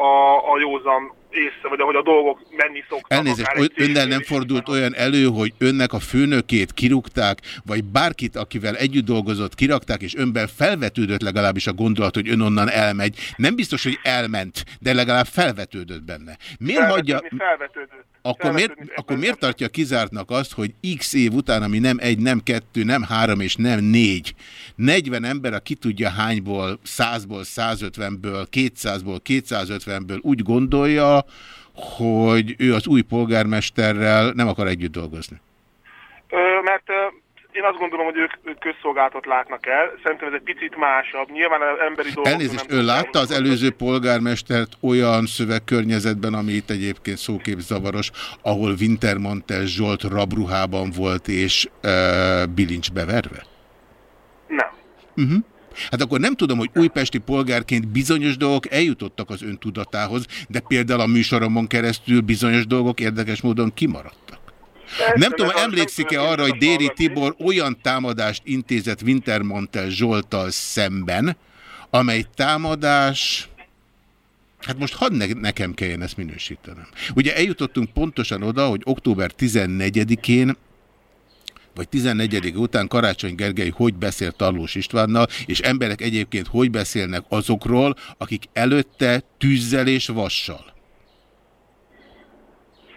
[SPEAKER 17] a, a józan észre, vagy ahogy a dolgok menni szoktak.
[SPEAKER 3] Elnézést, ö- önnel nem fordult olyan elő, hogy önnek a főnökét kirúgták, vagy bárkit, akivel együtt dolgozott, kirakták, és önben felvetődött legalábbis a gondolat, hogy ön onnan elmegy. Nem biztos, hogy elment, de legalább felvetődött benne. Miért hagyja...
[SPEAKER 17] Felvetődni felvetődött.
[SPEAKER 3] Akkor miért, akkor miért tartja kizártnak azt, hogy x év után, ami nem egy, nem kettő, nem három és nem négy, 40 ember, a ki tudja hányból, 100-ból, 150-ből, 200-ból, 250-ből úgy gondolja, hogy ő az új polgármesterrel nem akar együtt dolgozni.
[SPEAKER 17] Ö, mert én azt gondolom, hogy ők, ők közszolgálatot látnak el. Szerintem ez egy picit másabb. Nyilván az emberi dolgok...
[SPEAKER 3] Elnézést, ön látta az előző polgármestert olyan szövegkörnyezetben, ami itt egyébként szóképzavaros, ahol Wintermantel Zsolt rabruhában volt és uh, bilincsbe verve?
[SPEAKER 17] Nem.
[SPEAKER 3] Uh-huh. Hát akkor nem tudom, hogy újpesti polgárként bizonyos dolgok eljutottak az ön tudatához, de például a műsoromon keresztül bizonyos dolgok érdekes módon kimaradtak. Nem tudom, emlékszik-e arra, hogy Déri Tibor olyan támadást intézett Wintermantel Zsoltal szemben, amely támadás... Hát most hadd ne, nekem kelljen ezt minősítenem. Ugye eljutottunk pontosan oda, hogy október 14-én vagy 14 után Karácsony Gergely hogy beszél Tarlós Istvánnal, és emberek egyébként hogy beszélnek azokról, akik előtte tűzzel és vassal.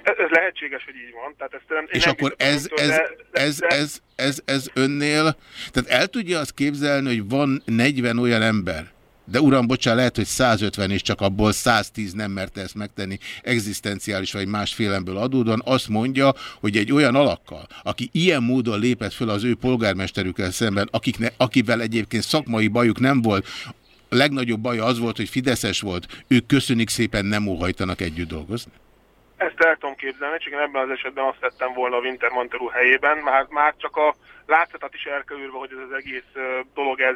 [SPEAKER 17] Ez, lehetséges, hogy így van. Tehát ezt nem,
[SPEAKER 3] És
[SPEAKER 17] nem
[SPEAKER 3] akkor ez, ez,
[SPEAKER 17] de-
[SPEAKER 3] ez,
[SPEAKER 17] de-
[SPEAKER 3] ez, ez, ez önnél, tehát el tudja azt képzelni, hogy van 40 olyan ember, de uram, bocsán, lehet, hogy 150 és csak abból 110 nem merte ezt megtenni egzisztenciális vagy más félemből adódóan, azt mondja, hogy egy olyan alakkal, aki ilyen módon lépett föl az ő polgármesterükkel szemben, akikne, akivel egyébként szakmai bajuk nem volt, a legnagyobb baja az volt, hogy Fideszes volt, ők köszönik szépen nem óhajtanak együtt dolgozni?
[SPEAKER 17] Ezt el tudom képzelni, csak én ebben az esetben azt tettem volna a Wintermantel helyében, már, már csak a látszatát is elkerülve, hogy ez az egész dolog ez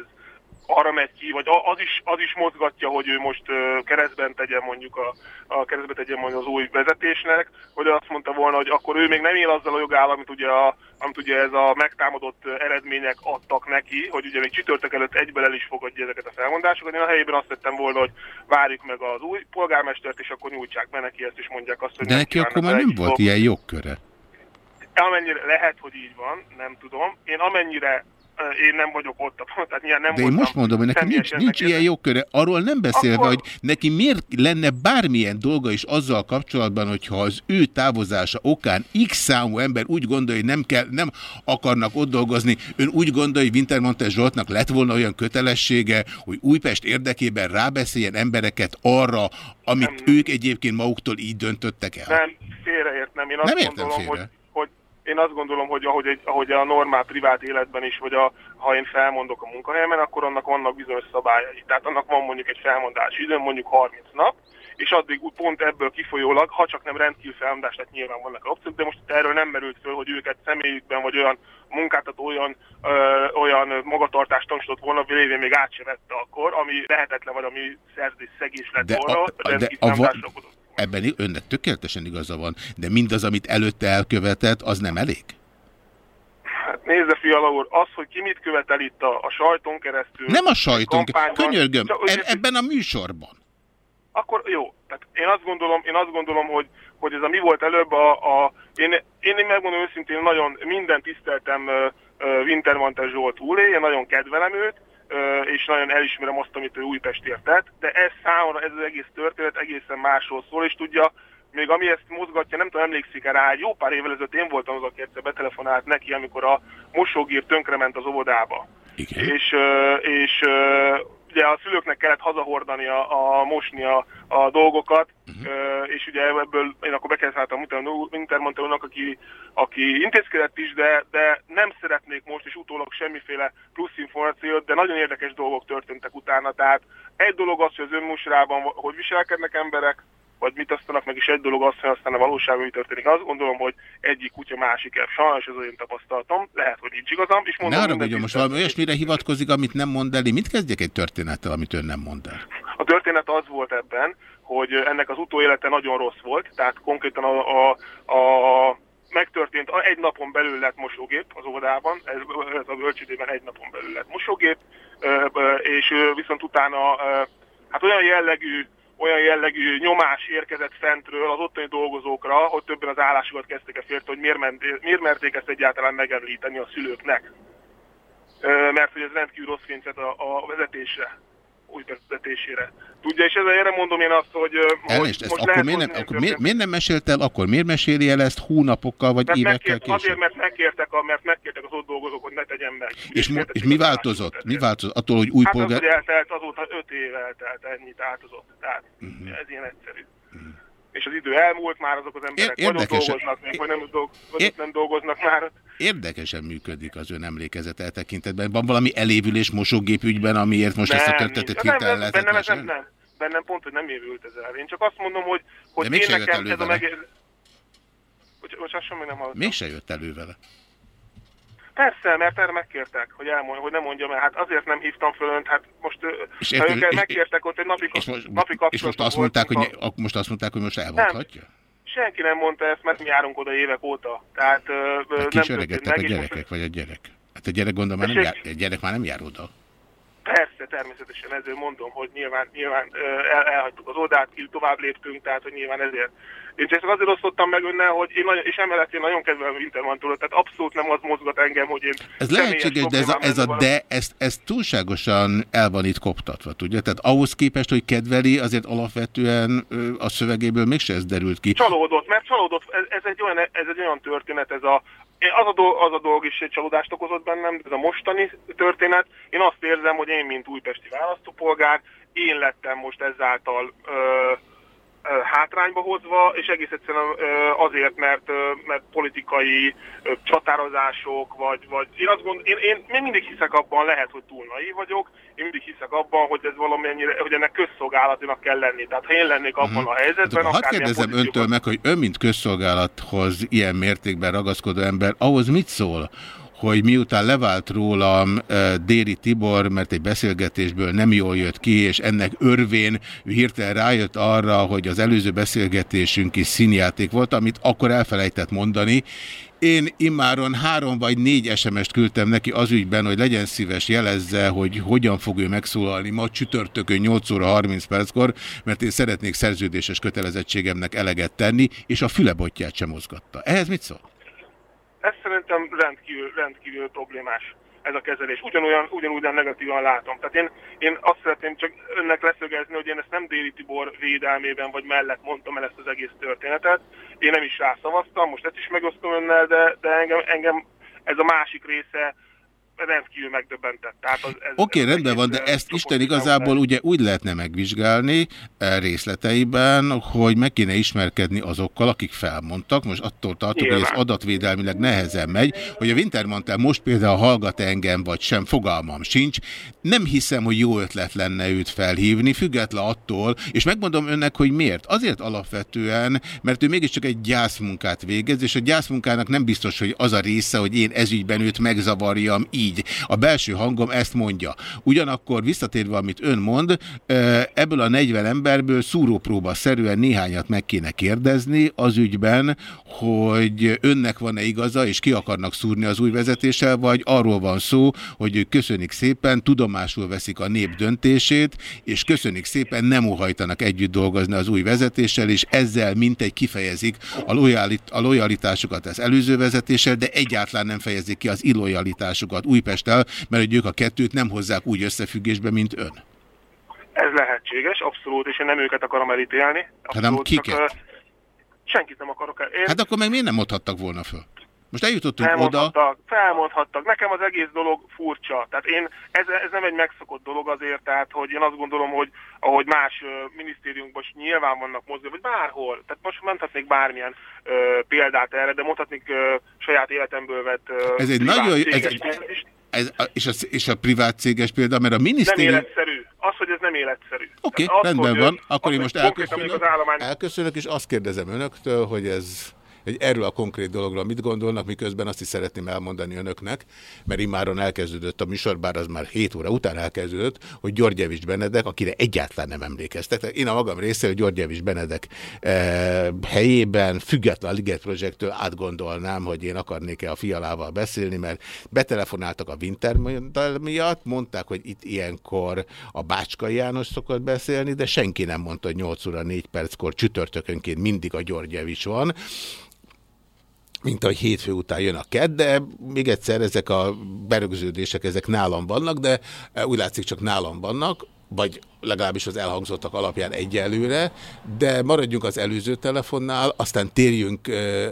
[SPEAKER 17] arra megy ki, vagy az is, az is mozgatja, hogy ő most keresztben tegyen mondjuk a, a keresztbe tegyen mondjuk az új vezetésnek, hogy azt mondta volna, hogy akkor ő még nem él azzal a jogával, amit ugye, a, amit ugye ez a megtámadott eredmények adtak neki, hogy ugye még csütörtök előtt egyben el is fogadja ezeket a felmondásokat. Én a helyében azt tettem volna, hogy várjuk meg az új polgármestert, és akkor nyújtsák be neki ezt, és mondják azt, hogy
[SPEAKER 3] De neki akkor már nem volt ilyen jogköre.
[SPEAKER 17] Amennyire lehet, hogy így van, nem tudom. Én amennyire én nem vagyok ott, tehát nyilván nem
[SPEAKER 3] De én most mondom, hogy neki nincs, nincs ilyen jogköre. Arról nem beszélve,
[SPEAKER 17] Akkor-
[SPEAKER 3] hogy neki miért lenne bármilyen dolga is azzal kapcsolatban, hogyha az ő távozása okán x számú ember úgy gondolja, hogy nem, kell, nem akarnak ott dolgozni, ön úgy gondolja, hogy Wintermantel Zsoltnak lett volna olyan kötelessége, hogy Újpest érdekében rábeszéljen embereket arra, amit ők egyébként maguktól így döntöttek el.
[SPEAKER 17] Nem, félreért nem. Én azt
[SPEAKER 3] Nem értem
[SPEAKER 17] gondolom,
[SPEAKER 3] félre.
[SPEAKER 17] hogy én azt gondolom, hogy ahogy, egy, ahogy a normál privát életben is, vagy a, ha én felmondok a munkahelyemen, akkor annak vannak bizonyos szabályai. Tehát annak van mondjuk egy felmondási idő, mondjuk 30 nap, és addig pont ebből kifolyólag, ha csak nem rendkívül felmondás, tehát nyilván vannak opciók, de most erről nem merült föl, hogy őket személyükben, vagy olyan munkáltató olyan, ö, olyan magatartást tanúsított volna, lévén még át se vette akkor, ami lehetetlen, vagy ami szerződés szegés lett
[SPEAKER 3] De,
[SPEAKER 17] volna,
[SPEAKER 3] a, de
[SPEAKER 17] rendkívül
[SPEAKER 3] a. ebben önnek tökéletesen igaza van, de mindaz, amit előtte elkövetett, az nem elég?
[SPEAKER 17] Hát nézze, Fiala úr, az, hogy ki mit követel itt a, a sajton keresztül.
[SPEAKER 3] Nem a sajton,
[SPEAKER 17] kampányban-
[SPEAKER 3] könyörgöm,
[SPEAKER 17] Csak,
[SPEAKER 3] e- ebben a műsorban.
[SPEAKER 17] akkor jó. Tehát én azt gondolom, én azt gondolom hogy, hogy ez a mi volt előbb, a, a, én, én, én megmondom őszintén, nagyon minden tiszteltem uh, Wintermantel Zsolt úré, én nagyon kedvelem őt, és nagyon elismerem azt, amit ő Újpestért tett, de ez számomra, ez az egész történet egészen másról szól, és tudja, még ami ezt mozgatja, nem tudom, emlékszik -e rá, egy jó pár évvel ezelőtt én voltam az, aki egyszer betelefonált neki, amikor a mosógír tönkrement az óvodába.
[SPEAKER 3] Igen.
[SPEAKER 17] És, és ugye a szülőknek kellett hazahordani a, a mosni a, a dolgokat, uh-huh. és ugye ebből én akkor bekezdhetem Intermonteónak, aki, aki intézkedett is, de, de nem szeretnék most is utólag semmiféle plusz információt, de nagyon érdekes dolgok történtek utána, tehát egy dolog az, hogy az önmusrában hogy viselkednek emberek, vagy mit osztanak meg, is egy dolog az, hogy aztán a valóságban mi történik. Azt gondolom, hogy egyik kutya másik el. Sajnos ez az én tapasztalatom, lehet, hogy nincs igazam. És mondom,
[SPEAKER 3] ne arra mondjam, most valami olyasmire hivatkozik, amit nem mond el. Mit kezdjek egy történettel, amit ön nem mond el?
[SPEAKER 17] A történet az volt ebben, hogy ennek az utóélete nagyon rossz volt, tehát konkrétan a, a, a megtörtént, egy napon belül lett mosógép az óvodában, ez, ez a bölcsődében egy napon belül lett mosógép, és viszont utána hát olyan jellegű olyan jellegű nyomás érkezett fentről az ottani dolgozókra, hogy többen az állásokat kezdtek el férte, hogy miért, ment, miért merték ezt egyáltalán megemlíteni a szülőknek. Mert hogy ez rendkívül rossz fényzet a, a vezetésre új vezetésére. Tudja, és ezzel erre mondom én azt, hogy...
[SPEAKER 3] Elnézést, ezt most akkor, miért nem, akkor miért, miért nem mesélt el, akkor miért meséli el ezt hónapokkal vagy mert évekkel később?
[SPEAKER 17] Azért, mert megkértek, a, mert megkértek az ott dolgozók, hogy ne tegyen meg.
[SPEAKER 3] És, és, és mi változott? Mi változott? Attól, hogy új
[SPEAKER 17] hát
[SPEAKER 3] polgár...
[SPEAKER 17] Hát az, hogy eltelt, azóta öt év eltelt, ennyit áltozott. Tehát uh -huh. ez ilyen egyszerű. És az idő elmúlt, már azok az emberek vagy ott dolgoznak még, vagy nem, dolg, vagy nem dolgoznak már.
[SPEAKER 3] Érdekesen működik az ön emlékezet eltekintetben. Van valami elévülés mosógépügyben, amiért most nem, ezt a történetet hirtelen lehet
[SPEAKER 17] ez nem, nem, bennem pont, hogy nem évült ez el. Én csak azt mondom, hogy, hogy
[SPEAKER 3] én
[SPEAKER 17] nekem ez
[SPEAKER 3] a
[SPEAKER 17] meg... Bocsásson, még nem hallottam.
[SPEAKER 3] Mégse jött elő vele.
[SPEAKER 17] Persze, mert erre megkértek, hogy, elmondja, hogy nem mondjam el. Hát azért nem hívtam föl önt, hát most és értő, ők és, megkértek ott egy napi, és most, napi
[SPEAKER 3] És most azt, mondták, hogy, a... most azt mondták, hogy most elmondhatja? Nem.
[SPEAKER 17] Senki nem mondta ezt, mert mi járunk oda évek óta. Tehát,
[SPEAKER 3] hát kis öregettek a gyerekek, vagy a gyerek? Hát a gyerek gondolom már nem jár, a gyerek már nem jár oda.
[SPEAKER 17] Persze, természetesen ezért mondom, hogy nyilván, nyilván el, elhagytuk az oldát, tovább léptünk, tehát hogy nyilván ezért én csak azért osztottam meg önnel, hogy én nagyon, és emellett én nagyon kedvelem Wintermantulot, tehát abszolút nem az mozgat engem, hogy én...
[SPEAKER 3] Ez lehetséges, de ez a, ez a de, ez, ez túlságosan el van itt koptatva, tudja? Tehát ahhoz képest, hogy kedveli, azért alapvetően a szövegéből mégse ez derült ki.
[SPEAKER 17] Csalódott, mert csalódott, ez, ez, egy, olyan, ez egy olyan történet, ez a, az a, dolog, az a dolog is csalódást okozott bennem, ez a mostani történet. Én azt érzem, hogy én, mint újpesti választópolgár, én lettem most ezáltal ö, hátrányba hozva, és egész egyszerűen azért, mert, mert politikai csatározások, vagy, vagy én azt gondolom, én, én, én mindig hiszek abban, lehet, hogy túl naív vagyok, én mindig hiszek abban, hogy ez valamennyire, hogy ennek közszolgálatinak kell lenni. Tehát ha én lennék abban uh-huh. a helyzetben,
[SPEAKER 3] hát, Hadd kérdezem öntől meg, hogy ön, mint közszolgálathoz ilyen mértékben ragaszkodó ember, ahhoz mit szól, hogy miután levált rólam Déri Tibor, mert egy beszélgetésből nem jól jött ki, és ennek örvén hirtelen rájött arra, hogy az előző beszélgetésünk is színjáték volt, amit akkor elfelejtett mondani, én immáron három vagy négy SMS-t küldtem neki az ügyben, hogy legyen szíves jelezze, hogy hogyan fog ő megszólalni ma csütörtökön 8 óra 30 perckor, mert én szeretnék szerződéses kötelezettségemnek eleget tenni, és a fülebotját sem mozgatta. Ehhez mit szól?
[SPEAKER 17] Szerintem rendkívül, rendkívül problémás ez a kezelés. Ugyanolyan, ugyanúgy negatívan látom. Tehát én, én azt szeretném csak önnek leszögezni, hogy én ezt nem Déli Tibor védelmében vagy mellett mondtam el ezt az egész történetet. Én nem is rászavaztam, most ezt is megosztom önnel, de, de engem, engem ez a másik része rendkívül megdöbbentett.
[SPEAKER 3] Oké, okay, rendben van, de ezt Isten igazából ugye úgy lehetne megvizsgálni e, részleteiben, hogy meg kéne ismerkedni azokkal, akik felmondtak. Most attól tartok, Nyilván. hogy ez adatvédelmileg nehezen megy, hogy a Wintermantel most például hallgat engem, vagy sem, fogalmam sincs. Nem hiszem, hogy jó ötlet lenne őt felhívni, független attól, és megmondom önnek, hogy miért. Azért alapvetően, mert ő mégiscsak egy gyászmunkát végez, és a gyászmunkának nem biztos, hogy az a része, hogy én ezügyben őt megzavarjam, így így. A belső hangom ezt mondja. Ugyanakkor visszatérve, amit ön mond, ebből a 40 emberből szúrópróba szerűen néhányat meg kéne kérdezni az ügyben, hogy önnek van-e igaza, és ki akarnak szúrni az új vezetéssel, vagy arról van szó, hogy ők köszönik szépen, tudomásul veszik a nép döntését, és köszönik szépen nem óhajtanak együtt dolgozni az új vezetéssel, és ezzel mintegy kifejezik a, lojalit, a lojalitásukat az előző vezetéssel, de egyáltalán nem fejezik ki az illojalitásukat Újpesttel, mert hogy ők a kettőt nem hozzák úgy összefüggésbe, mint ön.
[SPEAKER 17] Ez lehetséges, abszolút, és én nem őket akarom elítélni.
[SPEAKER 3] Hát nem kiket?
[SPEAKER 17] Csak, uh, senkit nem akarok el. Én...
[SPEAKER 3] Hát akkor meg miért nem mondhattak volna föl? Most eljutottunk
[SPEAKER 17] felmondhattak,
[SPEAKER 3] oda.
[SPEAKER 17] Felmondhattak. Nekem az egész dolog furcsa. Tehát én, ez, ez nem egy megszokott dolog azért, tehát hogy én azt gondolom, hogy ahogy más minisztériumban is nyilván vannak mozgó, vagy bárhol. Tehát most mondhatnék bármilyen uh, példát erre, de mondhatnék uh, saját életemből vett uh,
[SPEAKER 3] Ez egy nagyon... Ez, egy, ez, és, a, és a privát céges példa, mert a minisztérium...
[SPEAKER 17] Nem életszerű. Az, hogy ez nem életszerű.
[SPEAKER 3] Oké, okay, rendben van. Akkor én most elköszönök, elköszönök, és azt kérdezem önöktől, hogy ez hogy erről a konkrét dologról mit gondolnak, miközben azt is szeretném elmondani önöknek, mert immáron elkezdődött a műsor, bár az már 7 óra után elkezdődött, hogy Györgyevics Benedek, akire egyáltalán nem emlékeztek. Tehát én a magam részéről Györgyevics Benedek eh, helyében, független a Liget Projektől átgondolnám, hogy én akarnék-e a fialával beszélni, mert betelefonáltak a Winter miatt, mondták, hogy itt ilyenkor a Bácskai János szokott beszélni, de senki nem mondta, hogy 8 óra 4 perckor csütörtökönként mindig a Györgyevics van mint ahogy hétfő után jön a kedd, de még egyszer ezek a berögződések, ezek nálam vannak, de úgy látszik csak nálam vannak, vagy legalábbis az elhangzottak alapján egyelőre, de maradjunk az előző telefonnál, aztán térjünk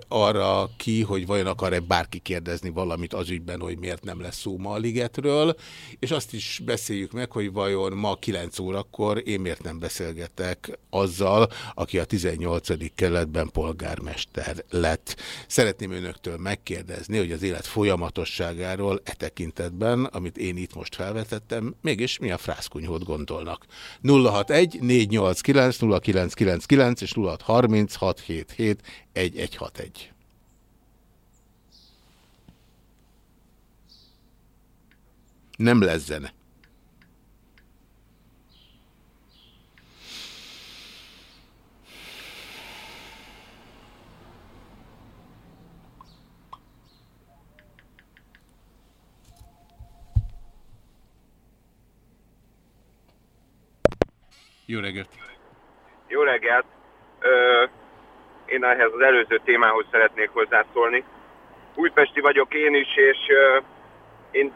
[SPEAKER 3] arra ki, hogy vajon akar-e bárki kérdezni valamit az ügyben, hogy miért nem lesz szó ma a ligetről, és azt is beszéljük meg, hogy vajon ma 9 órakor én miért nem beszélgetek azzal, aki a 18. keletben polgármester lett. Szeretném önöktől megkérdezni, hogy az élet folyamatosságáról e tekintetben, amit én itt most felvetettem, mégis mi a frászkunyhót gondolnak. 061 489 0999 és 0630 677 1161. Nem lesz zene. Jó reggelt!
[SPEAKER 18] Jó reggelt! Ö, én ehhez az előző témához szeretnék hozzászólni. Újpesti vagyok én is, és ö, én,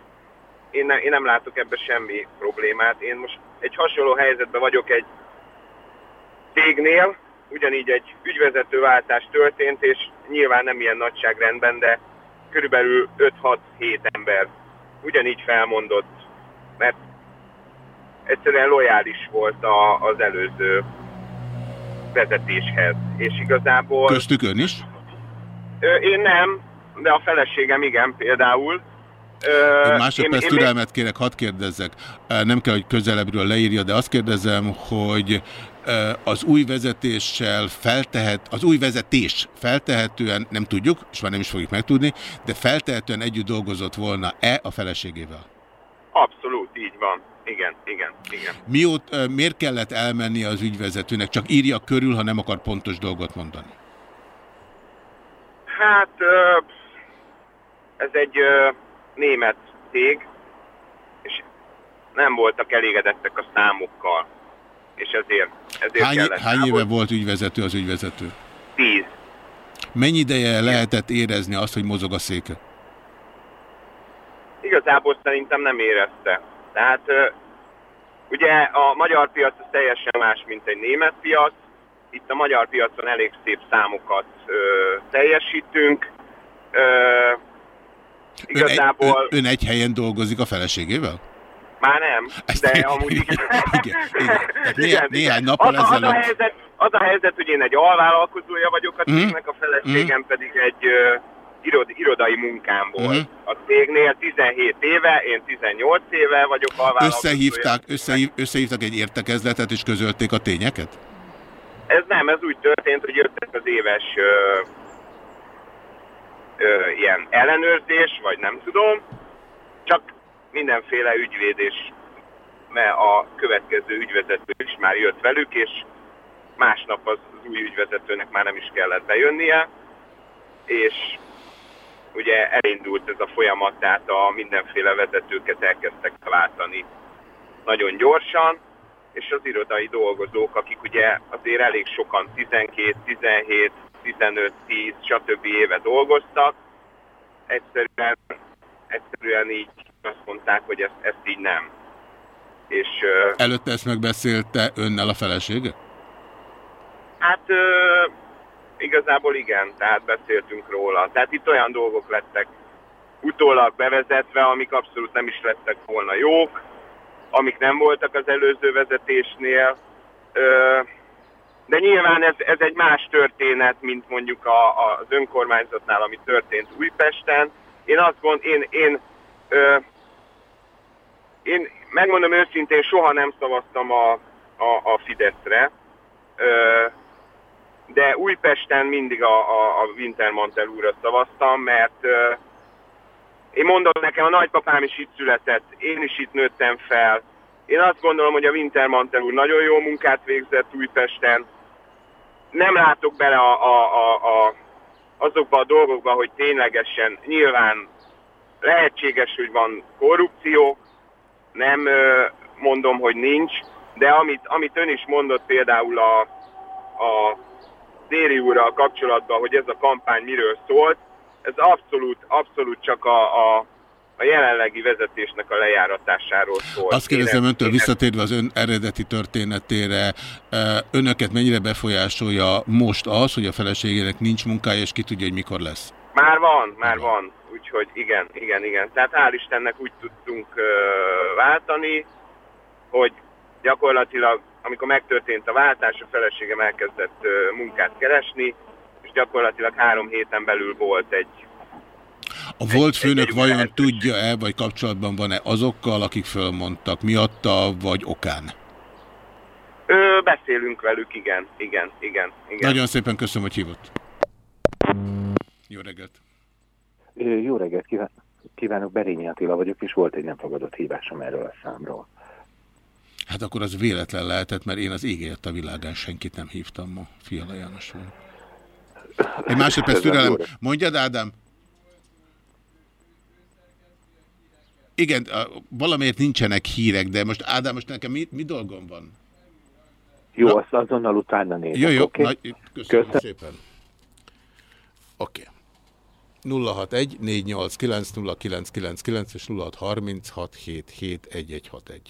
[SPEAKER 18] én, ne, én nem látok ebbe semmi problémát. Én most egy hasonló helyzetben vagyok egy cégnél, ugyanígy egy ügyvezetőváltás történt, és nyilván nem ilyen nagyságrendben, de körülbelül 5-6-7 ember ugyanígy felmondott, mert egyszerűen lojális volt a, az előző vezetéshez. És igazából...
[SPEAKER 3] Köztük ön is?
[SPEAKER 18] Én nem, de a feleségem igen például.
[SPEAKER 3] Én másodperc én, türelmet kérek, hadd kérdezzek. Nem kell, hogy közelebbről leírja, de azt kérdezem, hogy az új vezetéssel feltehet, az új vezetés feltehetően, nem tudjuk, és már nem is fogjuk megtudni, de feltehetően együtt dolgozott volna-e a feleségével?
[SPEAKER 18] Abszolút, így van igen, igen, igen.
[SPEAKER 3] Mióta, miért kellett elmenni az ügyvezetőnek? Csak írja körül, ha nem akar pontos dolgot mondani.
[SPEAKER 18] Hát ez egy német cég, és nem voltak elégedettek a számokkal, és ezért, ezért
[SPEAKER 3] hány,
[SPEAKER 18] kellett.
[SPEAKER 3] Hány éve volt ügyvezető az ügyvezető?
[SPEAKER 18] Tíz.
[SPEAKER 3] Mennyi ideje lehetett érezni azt, hogy mozog a széke?
[SPEAKER 18] Igazából szerintem nem érezte. Tehát ugye a magyar piac teljesen más, mint egy német piac. Itt a magyar piacon elég szép számokat ö, teljesítünk. Ö,
[SPEAKER 3] igazából... Ön egy, ön, ön egy helyen dolgozik a feleségével?
[SPEAKER 18] Már nem, Ezt de amúgy igen.
[SPEAKER 3] igen, igen. Tehát néhány, igen, néhány nappal az, ezelőtt...
[SPEAKER 18] Az a, helyzet, az a helyzet, hogy én egy alvállalkozója vagyok a mhm. cégnek, a feleségem mm. pedig egy irod, irodai munkámból. Uh-huh. A cégnél 17 éve, én 18 éve vagyok
[SPEAKER 3] Összehívták, összehív, összehívtak egy értekezletet és közölték a tényeket?
[SPEAKER 18] Ez nem, ez úgy történt, hogy jöttek az éves ö, ö, ilyen ellenőrzés, vagy nem tudom. Csak mindenféle ügyvéd és mert a következő ügyvezető is már jött velük, és másnap az, az új ügyvezetőnek már nem is kellett bejönnie, és ugye elindult ez a folyamat, tehát a mindenféle vezetőket elkezdtek váltani nagyon gyorsan, és az irodai dolgozók, akik ugye azért elég sokan 12, 17, 15, 10, stb. éve dolgoztak, egyszerűen, egyszerűen így azt mondták, hogy ezt, ezt így nem. És,
[SPEAKER 3] Előtte ezt megbeszélte önnel a felesége?
[SPEAKER 18] Hát igazából igen, tehát beszéltünk róla. Tehát itt olyan dolgok lettek utólag bevezetve, amik abszolút nem is lettek volna jók, amik nem voltak az előző vezetésnél. De nyilván ez, ez egy más történet, mint mondjuk a, az önkormányzatnál, ami történt Újpesten. Én azt gond, én, én, ö, én megmondom őszintén, soha nem szavaztam a, a, a Fideszre, de Újpesten mindig a, a, a Wintermantel úrra szavaztam, mert ö, én mondom, nekem a nagypapám is itt született, én is itt nőttem fel. Én azt gondolom, hogy a Wintermantel úr nagyon jó munkát végzett Újpesten. Nem látok bele a, a, a, a, azokba a dolgokba, hogy ténylegesen nyilván lehetséges, hogy van korrupció, nem mondom, hogy nincs, de amit, amit ön is mondott például a, a Déri úrral kapcsolatban, hogy ez a kampány miről szólt, ez abszolút, abszolút csak a, a, a jelenlegi vezetésnek a lejáratásáról szól.
[SPEAKER 3] Azt kérdezem én öntől visszatérve az ön eredeti történetére, önöket mennyire befolyásolja most az, hogy a feleségének nincs munkája, és ki tudja, hogy mikor lesz?
[SPEAKER 18] Már van, már van. Úgyhogy igen, igen, igen. Tehát hál' Istennek úgy tudtunk váltani, hogy gyakorlatilag, amikor megtörtént a váltás, a feleségem elkezdett munkát keresni, és gyakorlatilag három héten belül volt egy
[SPEAKER 3] a volt főnök vajon tudja-e, vagy kapcsolatban van-e azokkal, akik fölmondtak miatta, vagy okán?
[SPEAKER 18] Ö, beszélünk velük, igen, igen, igen, igen.
[SPEAKER 3] Nagyon szépen köszönöm, hogy hívott. Jó reggelt!
[SPEAKER 19] Jó reggelt kívánok, Berényi Attila vagyok, és volt egy nem fogadott hívásom erről a számról.
[SPEAKER 3] Hát akkor az véletlen lehetett, mert én az égért a világán senkit nem hívtam ma. Fiala János volt. Egy másodperc türelem. Mondjad, Ádám? Igen, valamiért nincsenek hírek, de most Ádám, most nekem mi, mi dolgom van?
[SPEAKER 19] Jó, Na? azt azonnal utána nézek.
[SPEAKER 3] Jó, jó, okay? nagy, köszönöm, köszönöm szépen. Oké. Okay. 061 489 0999 és 0636771161.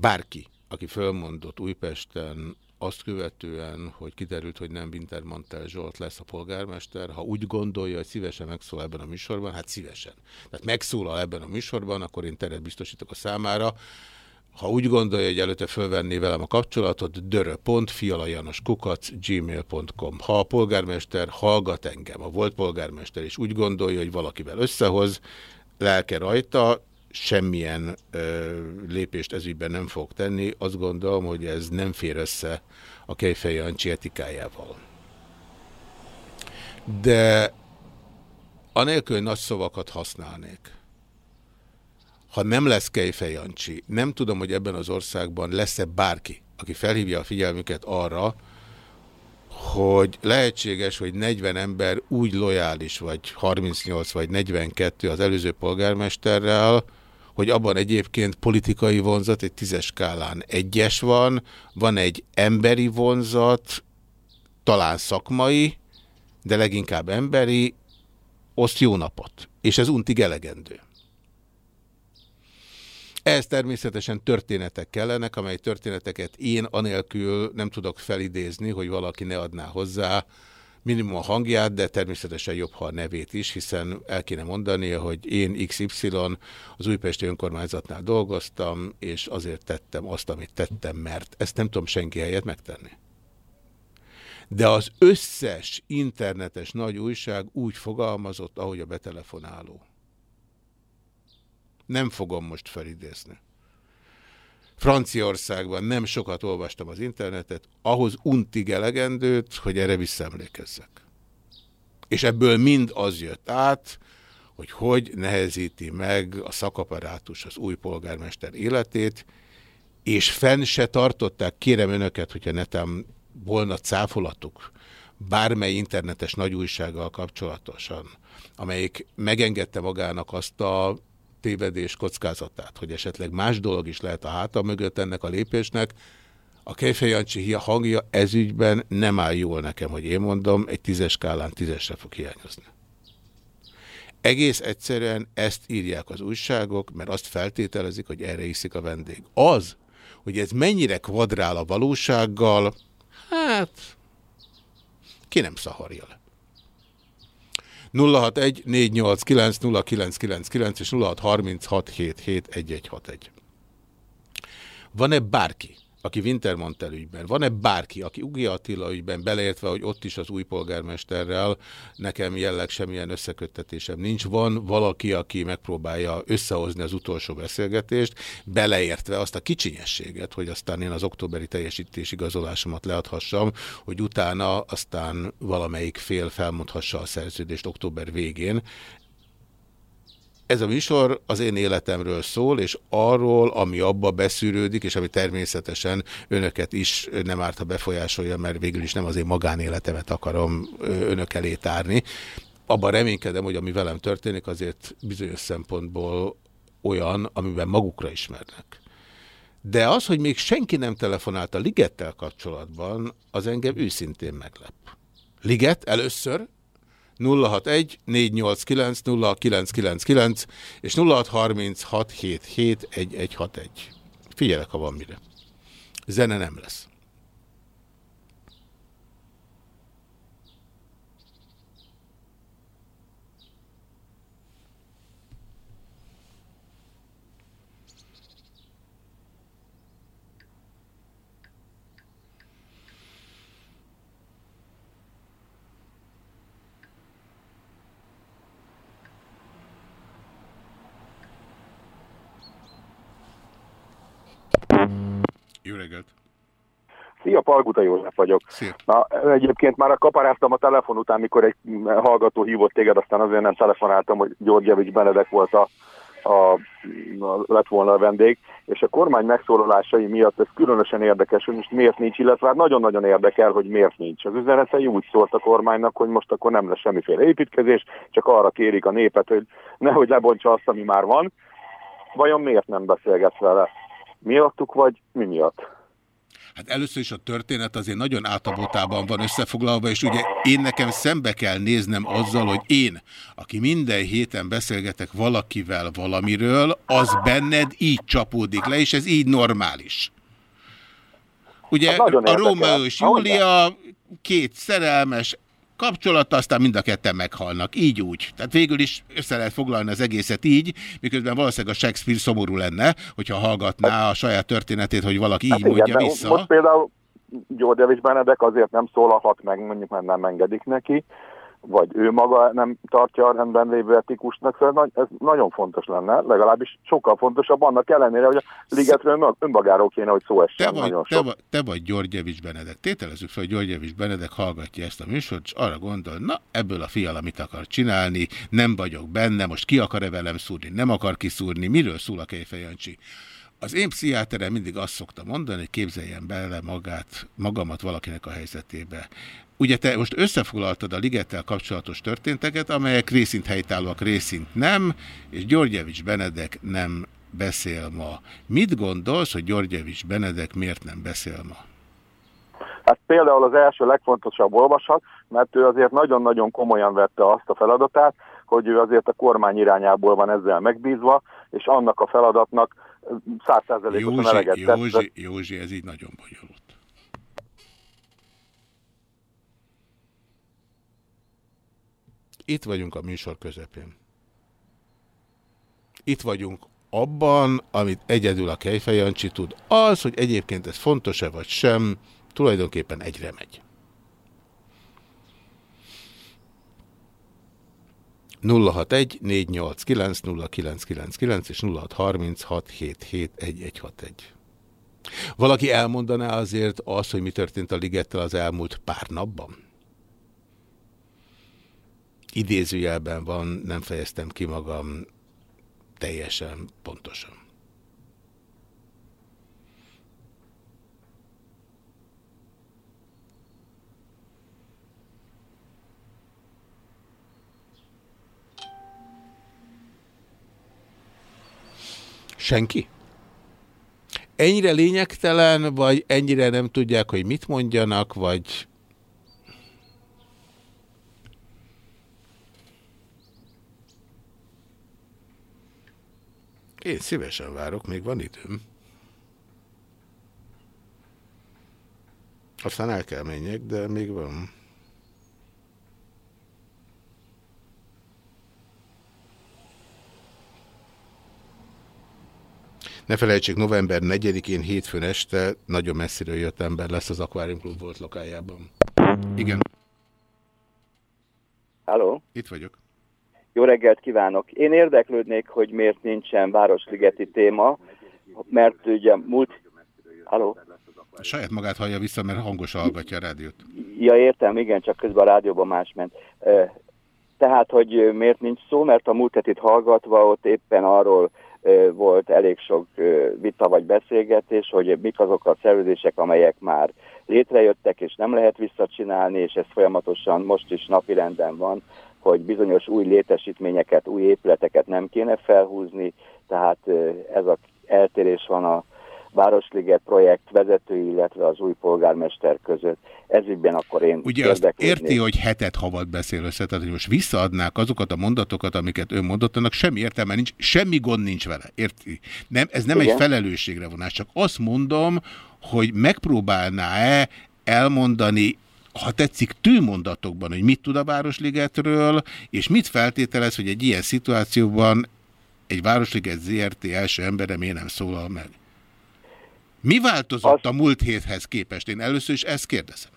[SPEAKER 3] Bárki, aki fölmondott Újpesten azt követően, hogy kiderült, hogy nem Wintermantel Zsolt lesz a polgármester, ha úgy gondolja, hogy szívesen megszól ebben a műsorban, hát szívesen. Tehát megszólal ebben a műsorban, akkor én teret biztosítok a számára. Ha úgy gondolja, hogy előtte fölvenné velem a kapcsolatot, dörö.fialajanoskukac gmail.com. Ha a polgármester hallgat engem, a volt polgármester, és úgy gondolja, hogy valakivel összehoz, lelke rajta, semmilyen ö, lépést ezügyben nem fog tenni. Azt gondolom, hogy ez nem fér össze a Kejfej Jancsi etikájával. De anélkül, hogy nagy szavakat használnék, ha nem lesz Kejfej Jancsi, nem tudom, hogy ebben az országban lesz-e bárki, aki felhívja a figyelmüket arra, hogy lehetséges, hogy 40 ember úgy lojális, vagy 38, vagy 42 az előző polgármesterrel, hogy abban egyébként politikai vonzat egy tízes skálán egyes van, van egy emberi vonzat, talán szakmai, de leginkább emberi, oszt jó napot. És ez untig elegendő. Ehhez természetesen történetek kellenek, amely történeteket én anélkül nem tudok felidézni, hogy valaki ne adná hozzá, minimum a hangját, de természetesen jobb, ha a nevét is, hiszen el kéne mondani, hogy én XY az Újpesti önkormányzatnál dolgoztam, és azért tettem azt, amit tettem, mert ezt nem tudom senki helyet megtenni. De az összes internetes nagy újság úgy fogalmazott, ahogy a betelefonáló. Nem fogom most felidézni. Franciaországban nem sokat olvastam az internetet, ahhoz untig elegendőt, hogy erre visszaemlékezzek. És ebből mind az jött át, hogy hogy nehezíti meg a szakaparátus az új polgármester életét, és fenn se tartották, kérem önöket, hogyha netem volna cáfolatuk bármely internetes nagyújsággal kapcsolatosan, amelyik megengedte magának azt a tévedés kockázatát, hogy esetleg más dolog is lehet a háta mögött ennek a lépésnek, a Kejfej Jancsi hangja ezügyben nem áll jól nekem, hogy én mondom, egy tízes skálán tízesre fog hiányozni. Egész egyszerűen ezt írják az újságok, mert azt feltételezik, hogy erre iszik a vendég. Az, hogy ez mennyire kvadrál a valósággal, hát ki nem szaharja le. 061 489 0999 és 0636771161. Van-e bárki, aki Wintermantel ügyben, van-e bárki, aki Ugi Attila ügyben, beleértve, hogy ott is az új polgármesterrel nekem jelleg semmilyen összeköttetésem nincs, van valaki, aki megpróbálja összehozni az utolsó beszélgetést, beleértve azt a kicsinyességet, hogy aztán én az októberi teljesítés igazolásomat leadhassam, hogy utána aztán valamelyik fél felmondhassa a szerződést október végén. Ez a műsor az én életemről szól, és arról, ami abba beszűrődik, és ami természetesen önöket is nem árt, ha befolyásolja, mert végül is nem az én magánéletemet akarom önök elé tárni. Abban reménykedem, hogy ami velem történik, azért bizonyos szempontból olyan, amiben magukra ismernek. De az, hogy még senki nem telefonált a Ligettel kapcsolatban, az engem őszintén meglep. Liget először, 061 489 0999 és 0636771161. Figyelek, ha van mire. Zene nem lesz. Jó reggelt!
[SPEAKER 20] Szia, Palguta József vagyok.
[SPEAKER 3] Szia.
[SPEAKER 20] Na, egyébként már kaparáztam a telefon után, mikor egy hallgató hívott téged, aztán azért nem telefonáltam, hogy Györgyevics Benedek volt a, a, a, lett volna a vendég, és a kormány megszólalásai miatt ez különösen érdekes, hogy most miért nincs, illetve hát nagyon-nagyon érdekel, hogy miért nincs. Az üzenetei úgy szólt a kormánynak, hogy most akkor nem lesz semmiféle építkezés, csak arra kérik a népet, hogy nehogy lebontsa azt, ami már van. Vajon miért nem beszélgetsz vele? Miattuk, vagy mi miatt?
[SPEAKER 3] Hát először is a történet azért nagyon átabotában van összefoglalva, és ugye én nekem szembe kell néznem azzal, hogy én, aki minden héten beszélgetek valakivel valamiről, az benned így csapódik le, és ez így normális. Ugye hát a Rómeó és Júlia két szerelmes, kapcsolata, aztán mind a ketten meghalnak. Így úgy. Tehát végül is össze lehet foglalni az egészet így, miközben valószínűleg a Shakespeare szomorú lenne, hogyha hallgatná a saját történetét, hogy valaki így hát igen, mondja vissza.
[SPEAKER 20] Most például Györgyevics Benedek azért nem szólalhat meg, mondjuk mert nem engedik neki, vagy ő maga nem tartja a rendben lévő etikusnak, szóval ez nagyon fontos lenne, legalábbis sokkal fontosabb annak ellenére, hogy a ligetről önmagáról kéne, hogy szó essen.
[SPEAKER 3] Te vagy, te, vagy, te vagy Györgyevics Benedek. Tételezzük fel, hogy Györgyevics Benedek hallgatja ezt a műsort, és arra gondol, na ebből a fiala mit akar csinálni, nem vagyok benne, most ki akar-e velem szúrni, nem akar kiszúrni, miről szól a Kejfejancsi? Az én pszichiáterem mindig azt szokta mondani, hogy képzeljen bele magát, magamat valakinek a helyzetébe. Ugye te most összefoglaltad a ligettel kapcsolatos történteket, amelyek részint helytállóak, részint nem, és Györgyevics Benedek nem beszél ma. Mit gondolsz, hogy Györgyevics Benedek miért nem beszél ma?
[SPEAKER 20] Hát például az első legfontosabb olvasat, mert ő azért nagyon-nagyon komolyan vette azt a feladatát, hogy ő azért a kormány irányából van ezzel megbízva, és annak a feladatnak százszerzelékosan eleget
[SPEAKER 3] Józsi, Józsi, ez így nagyon bonyolult. Itt vagyunk a műsor közepén. Itt vagyunk abban, amit egyedül a Kejfejancsi tud. Az, hogy egyébként ez fontos-e vagy sem, tulajdonképpen egyre megy. 061 489 0999 és 0636771161. Valaki elmondaná azért azt, hogy mi történt a ligettel az elmúlt pár napban? idézőjelben van, nem fejeztem ki magam teljesen pontosan. Senki? Ennyire lényegtelen, vagy ennyire nem tudják, hogy mit mondjanak, vagy... Én szívesen várok, még van időm. Aztán el kell menjek, de még van. Ne felejtsék, november 4-én hétfőn este nagyon messziről jött ember lesz az Aquarium Club volt lokájában. Igen.
[SPEAKER 21] Halló?
[SPEAKER 3] Itt vagyok.
[SPEAKER 21] Jó reggelt kívánok! Én érdeklődnék, hogy miért nincsen Városligeti téma, mert ugye múlt... Halló?
[SPEAKER 3] Saját magát hallja vissza, mert hangosan hallgatja a rádiót.
[SPEAKER 21] Ja, értem, igen, csak közben a rádióban más ment. Tehát, hogy miért nincs szó, mert a múlt hetit hallgatva ott éppen arról volt elég sok vita vagy beszélgetés, hogy mik azok a szerződések, amelyek már létrejöttek, és nem lehet visszacsinálni, és ez folyamatosan most is napirenden van, hogy bizonyos új létesítményeket, új épületeket nem kéne felhúzni, tehát ez az eltérés van a Városliget projekt vezetői, illetve az új polgármester között. Ezügyben akkor én
[SPEAKER 3] Ugye azt érti, hogy hetet havat beszél össze, tehát hogy most visszaadnák azokat a mondatokat, amiket ön mondott, annak semmi értelme nincs, semmi gond nincs vele. Érti? Nem, ez nem Igen. egy felelősségre vonás, csak azt mondom, hogy megpróbálná-e elmondani ha tetszik, tőmondatokban, hogy mit tud a Városligetről, és mit feltételez, hogy egy ilyen szituációban egy Városliget ZRT első embere miért nem szólal meg? Mi változott a múlt héthez képest? Én először is ezt kérdezem.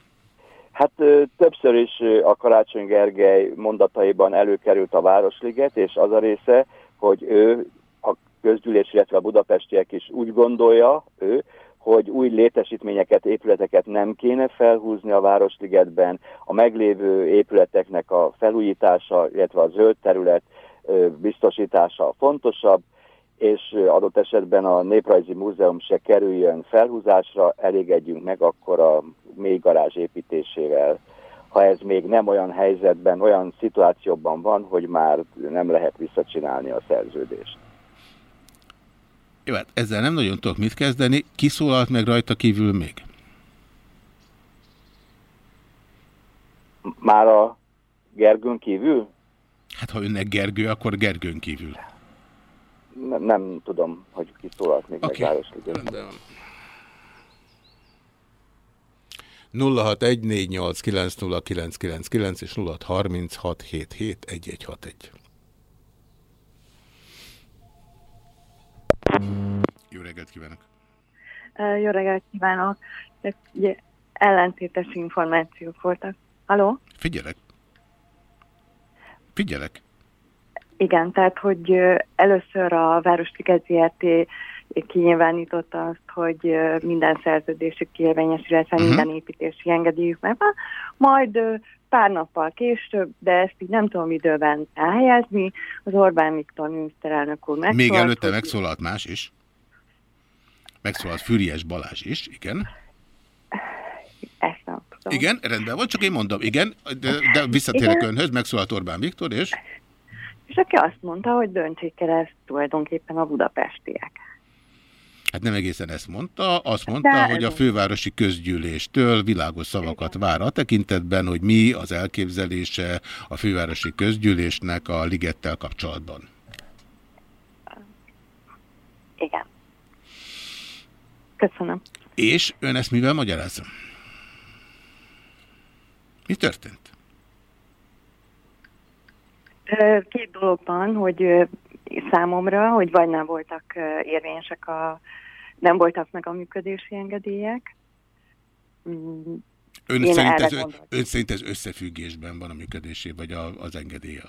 [SPEAKER 21] Hát többször is a Karácsony Gergely mondataiban előkerült a Városliget, és az a része, hogy ő, a közgyűlés, illetve a budapestiek is úgy gondolja, ő, hogy új létesítményeket, épületeket nem kéne felhúzni a Városligetben, a meglévő épületeknek a felújítása, illetve a zöld terület biztosítása fontosabb, és adott esetben a Néprajzi Múzeum se kerüljön felhúzásra, elégedjünk meg akkor a mély garázs építésével, ha ez még nem olyan helyzetben, olyan szituációban van, hogy már nem lehet visszacsinálni a szerződést.
[SPEAKER 3] Jó, hát ezzel nem nagyon tudok mit kezdeni. Kiszólalt meg rajta kívül még?
[SPEAKER 21] Már a Gergőn kívül?
[SPEAKER 3] Hát ha önnek Gergő, akkor Gergőn kívül
[SPEAKER 21] nem, nem tudom, hogy ki szólalt még okay. meg Városliget.
[SPEAKER 3] 0614890999 és 0636771161. Jó reggelt kívánok!
[SPEAKER 22] Jó reggelt kívánok! Ugye, ellentétes információk voltak. Haló?
[SPEAKER 3] Figyelek. Figyelek.
[SPEAKER 22] Igen, tehát hogy először a Városliget ZRT kinyilvánította azt, hogy minden szerződésük kiérvényes, illetve uh-huh. minden építési engedélyük megvan, majd pár nappal később, de ezt így nem tudom időben elhelyezni, az Orbán Viktor miniszterelnök úr megszólalt.
[SPEAKER 3] Még előtte hogy... megszólalt más is? Megszólalt Füriás Balázs is, igen?
[SPEAKER 22] Ezt nem tudom.
[SPEAKER 3] Igen, rendben van, csak én mondom, igen, de, de visszatérek önhöz, megszólalt Orbán Viktor, és
[SPEAKER 22] és aki azt mondta, hogy döntsék el ezt tulajdonképpen a budapestiek.
[SPEAKER 3] Hát nem egészen ezt mondta, azt mondta, De hogy a fővárosi közgyűléstől világos szavakat vár a tekintetben, hogy mi az elképzelése a fővárosi közgyűlésnek a ligettel kapcsolatban.
[SPEAKER 22] Igen. Köszönöm.
[SPEAKER 3] És ön ezt mivel magyarázza? Mi történt?
[SPEAKER 22] Két dologban, hogy számomra, hogy vagy nem voltak érvényesek a, nem voltak meg a működési engedélyek.
[SPEAKER 3] Mm, ön szerint, ez, ön szerint ez összefüggésben van a működésé, vagy a, az engedélye?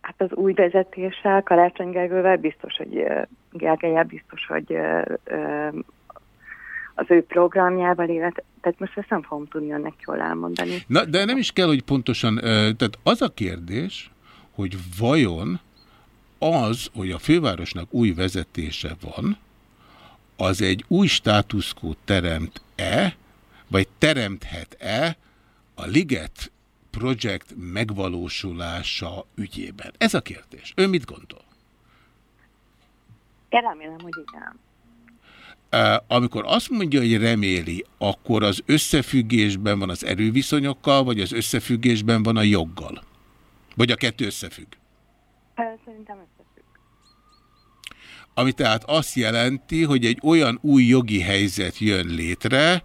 [SPEAKER 22] Hát az új vezetéssel, Karácsony Gergővel biztos, hogy Gergelyel biztos, hogy az ő programjával, illetve Tehát most ezt nem fogom tudni önnek jól elmondani.
[SPEAKER 3] Na, de nem is kell, hogy pontosan, tehát az a kérdés, hogy vajon az, hogy a fővárosnak új vezetése van, az egy új státuszkót teremt-e, vagy teremthet-e a Liget projekt megvalósulása ügyében? Ez a kérdés. Ön mit gondol?
[SPEAKER 22] Én remélem, hogy igen.
[SPEAKER 3] Amikor azt mondja, hogy reméli, akkor az összefüggésben van az erőviszonyokkal, vagy az összefüggésben van a joggal? Vagy a kettő összefügg?
[SPEAKER 22] Szerintem összefügg.
[SPEAKER 3] Ami tehát azt jelenti, hogy egy olyan új jogi helyzet jön létre,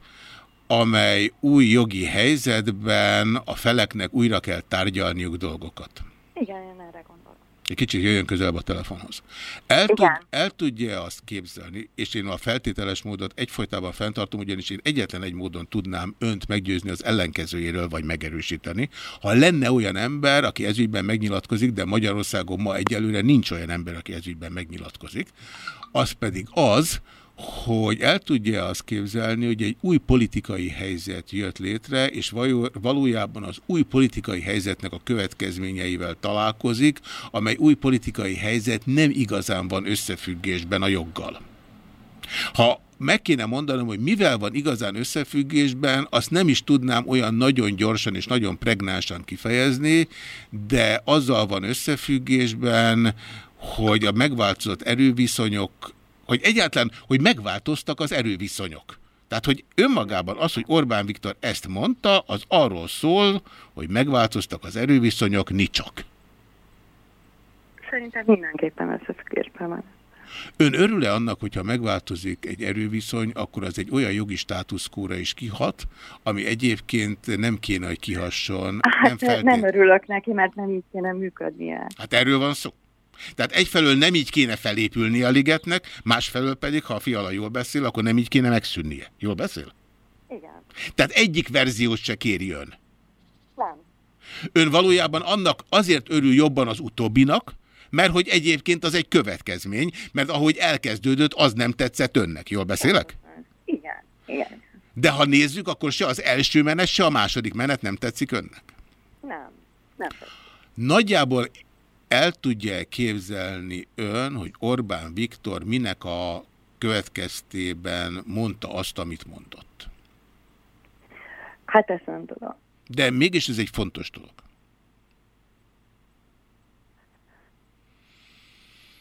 [SPEAKER 3] amely új jogi helyzetben a feleknek újra kell tárgyalniuk dolgokat.
[SPEAKER 22] Igen, én erre gondolom.
[SPEAKER 3] Egy kicsit jöjjön közelebb a telefonhoz. El, tud, el tudja azt képzelni, és én a feltételes módot egyfolytában fenntartom, ugyanis én egyetlen egy módon tudnám önt meggyőzni az ellenkezőjéről, vagy megerősíteni. Ha lenne olyan ember, aki ezügyben megnyilatkozik, de Magyarországon ma egyelőre nincs olyan ember, aki ezügyben megnyilatkozik, az pedig az, hogy el tudja azt képzelni, hogy egy új politikai helyzet jött létre, és valójában az új politikai helyzetnek a következményeivel találkozik, amely új politikai helyzet nem igazán van összefüggésben a joggal. Ha meg kéne mondanom, hogy mivel van igazán összefüggésben, azt nem is tudnám olyan nagyon gyorsan és nagyon pregnánsan kifejezni, de azzal van összefüggésben, hogy a megváltozott erőviszonyok hogy egyáltalán, hogy megváltoztak az erőviszonyok. Tehát, hogy önmagában az, hogy Orbán Viktor ezt mondta, az arról szól, hogy megváltoztak az erőviszonyok, nicsak.
[SPEAKER 22] Szerintem mindenképpen összefüggésben van.
[SPEAKER 3] Ön örül-e annak, hogyha megváltozik egy erőviszony, akkor az egy olyan jogi státuszkóra is kihat, ami egyébként nem kéne, hogy kihasson.
[SPEAKER 22] Hát nem,
[SPEAKER 3] feltét-
[SPEAKER 22] nem örülök neki, mert nem így kéne működnie.
[SPEAKER 3] Hát erről van szó. Tehát egyfelől nem így kéne felépülni a ligetnek, másfelől pedig, ha a fiala jól beszél, akkor nem így kéne megszűnnie. Jól beszél?
[SPEAKER 22] Igen.
[SPEAKER 3] Tehát egyik verziót se kéri ön.
[SPEAKER 22] Nem.
[SPEAKER 3] Ön valójában annak azért örül jobban az utóbbinak, mert hogy egyébként az egy következmény, mert ahogy elkezdődött, az nem tetszett önnek. Jól beszélek?
[SPEAKER 22] Igen. Igen.
[SPEAKER 3] De ha nézzük, akkor se az első menet, se a második menet nem tetszik önnek.
[SPEAKER 22] Nem. Nem.
[SPEAKER 3] Nagyjából el tudja képzelni ön, hogy Orbán Viktor minek a következtében mondta azt, amit mondott.
[SPEAKER 22] Hát ezt nem tudom.
[SPEAKER 3] De mégis ez egy fontos dolog.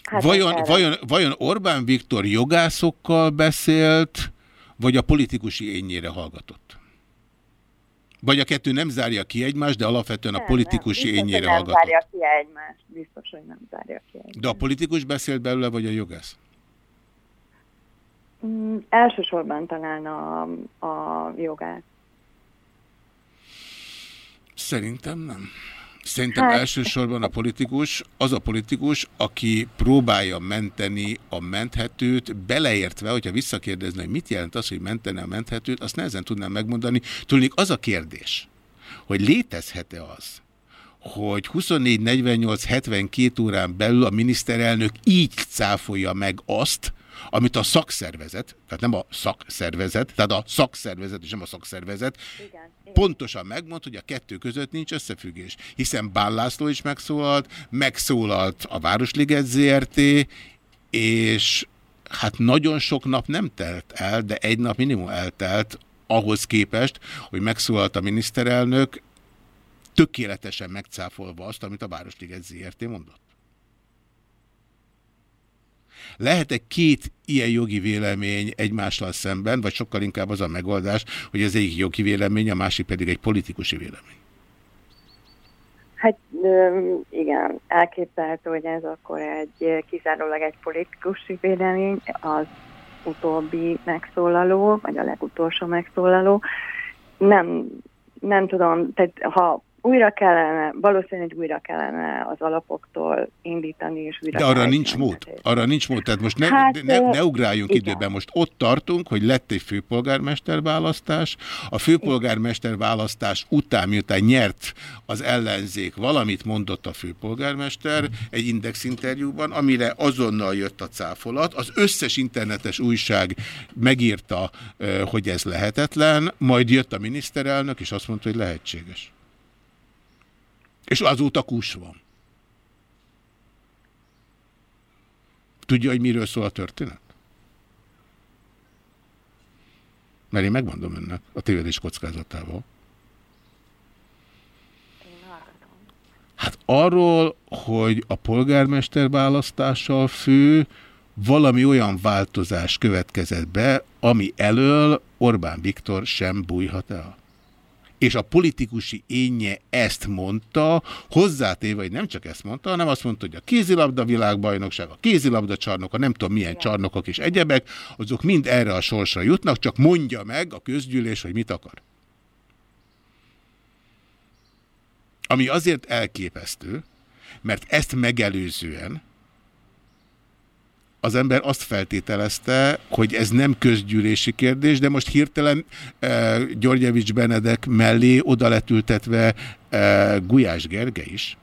[SPEAKER 22] Hát
[SPEAKER 3] Vajon, vajon, vajon Orbán Viktor jogászokkal beszélt, vagy a politikusi ényére hallgatott? Vagy a kettő nem zárja ki egymást, de alapvetően a
[SPEAKER 22] Nem,
[SPEAKER 3] politikusi
[SPEAKER 22] nem.
[SPEAKER 3] Ényére
[SPEAKER 22] nem
[SPEAKER 3] hallgatott.
[SPEAKER 22] zárja ki egymást. Biztos, hogy nem zárja ki egymást.
[SPEAKER 3] De a politikus beszélt belőle, vagy a jogász?
[SPEAKER 22] Mm, elsősorban talán a, a jogát.
[SPEAKER 3] Szerintem nem. Szerintem
[SPEAKER 22] Hát-
[SPEAKER 3] elsősorban a politikus, az a politikus, aki próbálja menteni a menthetőt, beleértve, hogyha visszakérdezne, hogy mit jelent az, hogy menteni a menthetőt, azt nehezen tudnám megmondani. Tudnék az a kérdés, hogy létezhet-e az, hogy 24-48-72 órán belül a miniszterelnök így cáfolja meg azt, amit a szakszervezet, tehát nem a szakszervezet, tehát a szakszervezet és nem a szakszervezet, pontosan megmond, hogy a kettő között nincs összefüggés. Hiszen Bán László is megszólalt, megszólalt a Városliget ZRT, és hát nagyon sok nap nem telt el, de egy nap minimum eltelt ahhoz képest, hogy megszólalt a miniszterelnök, tökéletesen megcáfolva azt, amit a Városliget ZRT mondott. Lehet-e két ilyen jogi vélemény egymással szemben, vagy sokkal inkább az a megoldás, hogy az egyik jogi vélemény, a másik pedig egy politikusi vélemény?
[SPEAKER 22] Hát igen, elképzelhető, hogy ez akkor egy kizárólag egy politikusi vélemény, az utóbbi megszólaló, vagy a legutolsó megszólaló. Nem, nem tudom, tehát ha újra kellene, valószínűleg újra kellene az alapoktól indítani, és újra
[SPEAKER 3] De arra nincs mód. Arra nincs mód. Tehát most ne,
[SPEAKER 22] Hát,
[SPEAKER 3] ne, ne ugráljunk
[SPEAKER 22] igen.
[SPEAKER 3] időben. Most ott tartunk, hogy lett egy főpolgármester választás. A főpolgármester választás után, miután nyert az ellenzék, valamit mondott a főpolgármester egy indexinterjúban, amire azonnal jött a cáfolat. Az összes internetes újság megírta, hogy ez lehetetlen, majd jött a miniszterelnök, és azt mondta, hogy lehetséges. És azóta kus van. Tudja, hogy miről szól a történet? Mert én megmondom önnek a tévedés kockázatával. Hát arról, hogy a polgármester választással fő valami olyan változás következett be, ami elől Orbán Viktor sem bújhat el. És a politikusi énje ezt mondta, hozzátéve, hogy nem csak ezt mondta, hanem azt mondta, hogy a kézilabda világbajnokság, a kézilabda csarnoka, nem tudom milyen csarnokok és egyebek, azok mind erre a sorsra jutnak, csak mondja meg a közgyűlés, hogy mit akar. Ami azért elképesztő, mert ezt megelőzően az ember azt feltételezte, hogy ez nem közgyűlési kérdés, de most hirtelen e, Györgyevics Benedek mellé oda lett ültetve e, Gulyás Gerge is,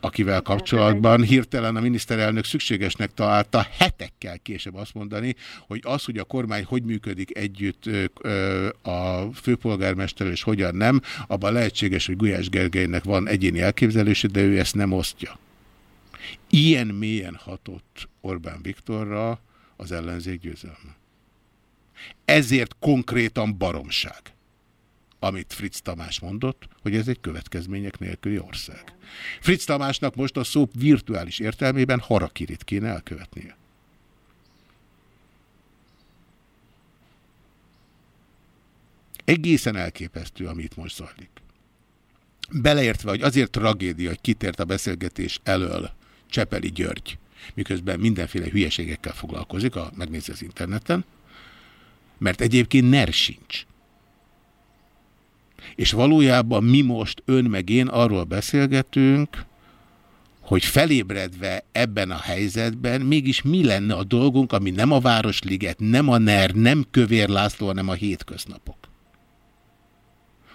[SPEAKER 3] akivel kapcsolatban hirtelen a miniszterelnök szükségesnek találta hetekkel később azt mondani, hogy az, hogy a kormány hogy működik együtt ö, a főpolgármesterrel és hogyan nem, abban lehetséges, hogy Gulyás Gergelynek van egyéni elképzelése, de ő ezt nem osztja. Ilyen mélyen hatott Orbán Viktorra az ellenzék győzelme. Ezért konkrétan baromság, amit Fritz Tamás mondott, hogy ez egy következmények nélküli ország. Fritz Tamásnak most a szó virtuális értelmében harakirit kéne elkövetnie. Egészen elképesztő, amit most zajlik. Beleértve, hogy azért tragédia, hogy kitért a beszélgetés elől Csepeli György, miközben mindenféle hülyeségekkel foglalkozik, a, megnézi az interneten, mert egyébként NER sincs. És valójában mi most ön meg én arról beszélgetünk, hogy felébredve ebben a helyzetben mégis mi lenne a dolgunk, ami nem a Városliget, nem a NER, nem Kövér László, hanem a hétköznapok.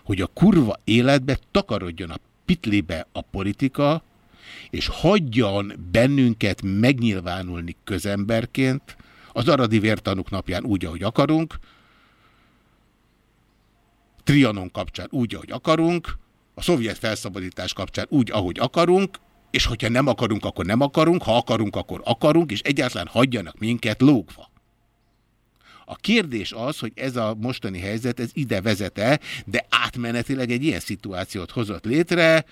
[SPEAKER 3] Hogy a kurva életbe takarodjon a pitlibe a politika, és hagyjon bennünket megnyilvánulni közemberként, az aradi vértanúk napján úgy, ahogy akarunk, Trianon kapcsán úgy, ahogy akarunk, a szovjet felszabadítás kapcsán úgy, ahogy akarunk, és hogyha nem akarunk, akkor nem akarunk, ha akarunk, akkor akarunk, és egyáltalán hagyjanak minket lógva. A kérdés az, hogy ez a mostani helyzet, ez ide vezete, de átmenetileg egy ilyen szituációt hozott létre,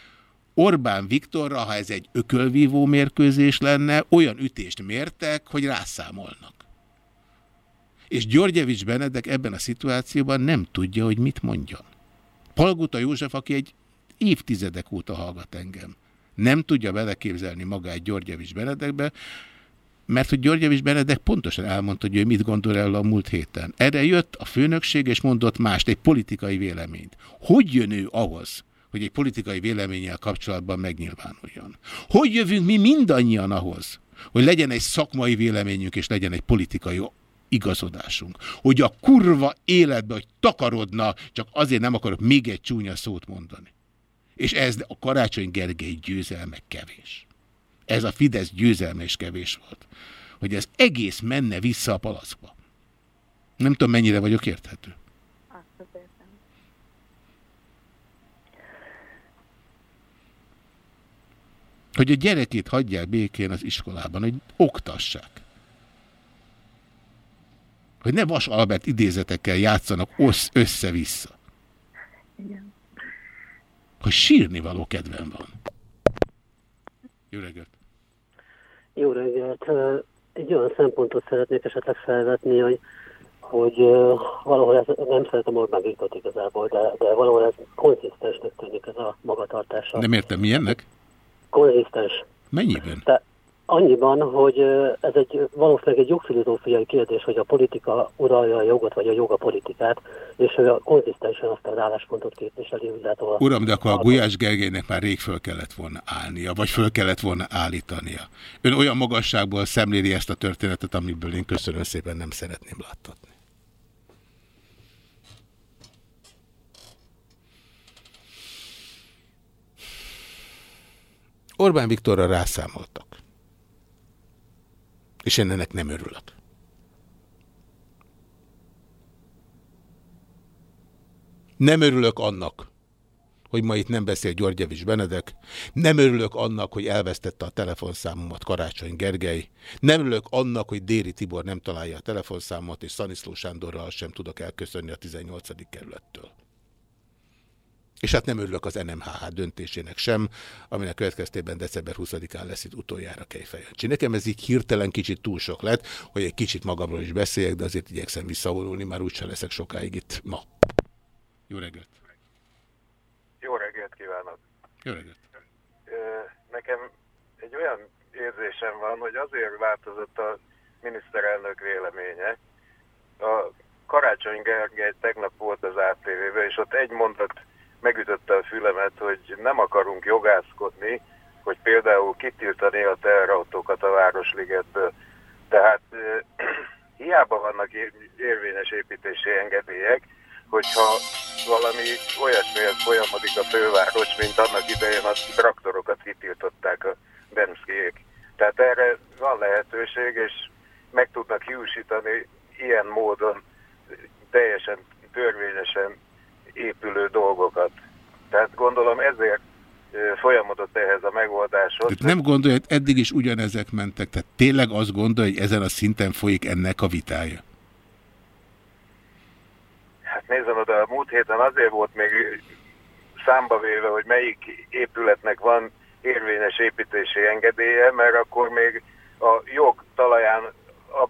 [SPEAKER 3] Orbán Viktorra, ha ez egy ökölvívó mérkőzés lenne, olyan ütést mértek, hogy rászámolnak. És Györgyevics Benedek ebben a szituációban nem tudja, hogy mit mondjon. Palguta József, aki egy évtizedek óta hallgat engem, nem tudja beleképzelni magát Györgyevics Benedekbe, mert hogy Györgyevics Benedek pontosan elmondta, hogy ő mit gondol el a múlt héten. Erre jött a főnökség, és mondott mást, egy politikai véleményt. Hogy jön ő ahhoz, hogy egy politikai véleménnyel kapcsolatban megnyilvánuljon? Hogy jövünk mi mindannyian ahhoz, hogy legyen egy szakmai véleményünk, és legyen egy politikai igazodásunk. Hogy a kurva életbe, hogy takarodna, csak azért nem akarok még egy csúnya szót mondani. És ez a Karácsony Gergely győzelme kevés. Ez a Fidesz győzelme is kevés volt. Hogy ez egész menne vissza a palaszba. Nem tudom, mennyire vagyok érthető. Hogy a gyerekét hagyják békén az iskolában, hogy oktassák. Hogy ne Vas Albert idézetekkel játszanak össze-vissza.
[SPEAKER 22] Igen.
[SPEAKER 3] Hogy sírni való kedvem van. Jó reggelt!
[SPEAKER 23] Jó reggelt! Egy olyan szempontot szeretnék esetleg felvetni, hogy, hogy valahol ez, nem szeretem Orbán Viktort igazából, de, de valahol ez konzisztensnek tűnik ez a magatartása.
[SPEAKER 3] Nem értem, milyennek?
[SPEAKER 23] Konzisztens.
[SPEAKER 3] Mennyiben?
[SPEAKER 23] Te, annyiban, hogy ez egy valószínűleg egy jogfilozófiai kérdés, hogy a politika uralja a jogot, vagy a jog a politikát, és ő konzisztensen azt az álláspontot képviseli, úgy ahol...
[SPEAKER 3] Uram, de akkor a Gulyás Gergelynek már rég föl kellett volna állnia, vagy föl kellett volna állítania. Ön olyan magasságból szemléli ezt a történetet, amiből én köszönöm szépen nem szeretném láttatni. Orbán Viktorra rászámoltak. És én ennek nem örülök. Nem örülök annak, hogy ma itt nem beszél Györgyevics Benedek. Nem örülök annak, hogy elvesztette a telefonszámomat Karácsony Gergely. Nem örülök annak, hogy Déri Tibor nem találja a telefonszámot, és Szaniszló Sándorral sem tudok elköszönni a 18. kerülettől. És hát nem örülök az NMHH döntésének sem, aminek következtében december 20-án lesz itt utoljára Kejfejancsi. Nekem ez így hirtelen kicsit túl sok lett, hogy egy kicsit magamról is beszéljek, de azért igyekszem visszavonulni, már úgyse leszek sokáig itt ma. Jó reggelt!
[SPEAKER 24] Jó reggelt kívánok!
[SPEAKER 3] Jó reggelt!
[SPEAKER 24] Nekem egy olyan érzésem van, hogy azért változott a miniszterelnök véleménye. A Karácsony Gergely tegnap volt az ATV-ben, és ott egy mondat megütötte a fülemet, hogy nem akarunk jogászkodni, hogy például kitiltani a teherautókat a Városligetből. Tehát hiába vannak érvényes építési engedélyek, hogyha valami olyasmihez folyamodik a főváros, mint annak idején a traktorokat kitiltották a Demszkiék. Tehát erre van lehetőség, és meg tudnak hiúsítani ilyen módon teljesen törvényesen épülő dolgokat. Tehát gondolom ezért folyamodott ehhez a megoldáshoz.
[SPEAKER 3] Tehát nem gondolja, hogy eddig is ugyanezek mentek, tehát tényleg azt gondolja, hogy ezen a szinten folyik ennek a vitája?
[SPEAKER 24] Hát nézem oda, a múlt héten azért volt még számba véve, hogy melyik épületnek van érvényes építési engedélye, mert akkor még a jog talaján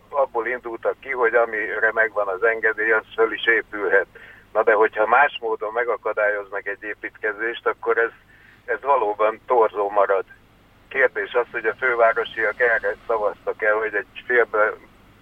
[SPEAKER 24] abból indultak ki, hogy amire megvan az engedély, az föl is épülhet. Na de hogyha más módon megakadályoznak egy építkezést, akkor ez, ez valóban torzó marad. Kérdés az, hogy a fővárosiak erre szavaztak el, hogy egy félbe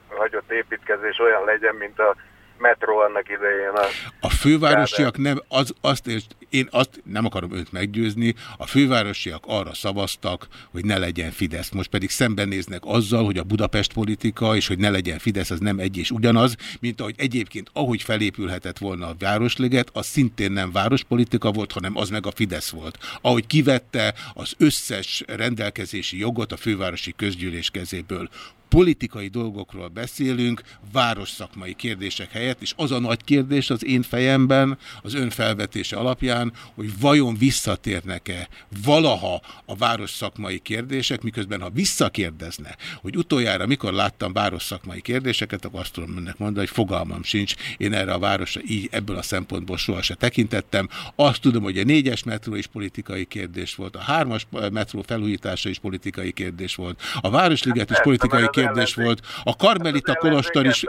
[SPEAKER 24] hagyott építkezés olyan legyen, mint a metró annak idején. A,
[SPEAKER 3] a fővárosiak nem, az, azt, és én azt nem akarom őt meggyőzni, a fővárosiak arra szavaztak, hogy ne legyen Fidesz. Most pedig szembenéznek azzal, hogy a Budapest politika, és hogy ne legyen Fidesz, az nem egy és ugyanaz, mint ahogy egyébként, ahogy felépülhetett volna a Városliget, az szintén nem várospolitika volt, hanem az meg a Fidesz volt. Ahogy kivette az összes rendelkezési jogot a fővárosi közgyűlés kezéből politikai dolgokról beszélünk, város szakmai kérdések helyett, és az a nagy kérdés az én fejemben, az ön felvetése alapján, hogy vajon visszatérnek-e valaha a város szakmai kérdések, miközben ha visszakérdezne, hogy utoljára mikor láttam város szakmai kérdéseket, akkor azt tudom önnek mondani, hogy fogalmam sincs, én erre a városra így ebből a szempontból soha se tekintettem. Azt tudom, hogy a négyes metró is politikai kérdés volt, a hármas metró felújítása is politikai kérdés volt, a Városliget is politikai kérdés kérdés volt. A Karmelita Kolostor is...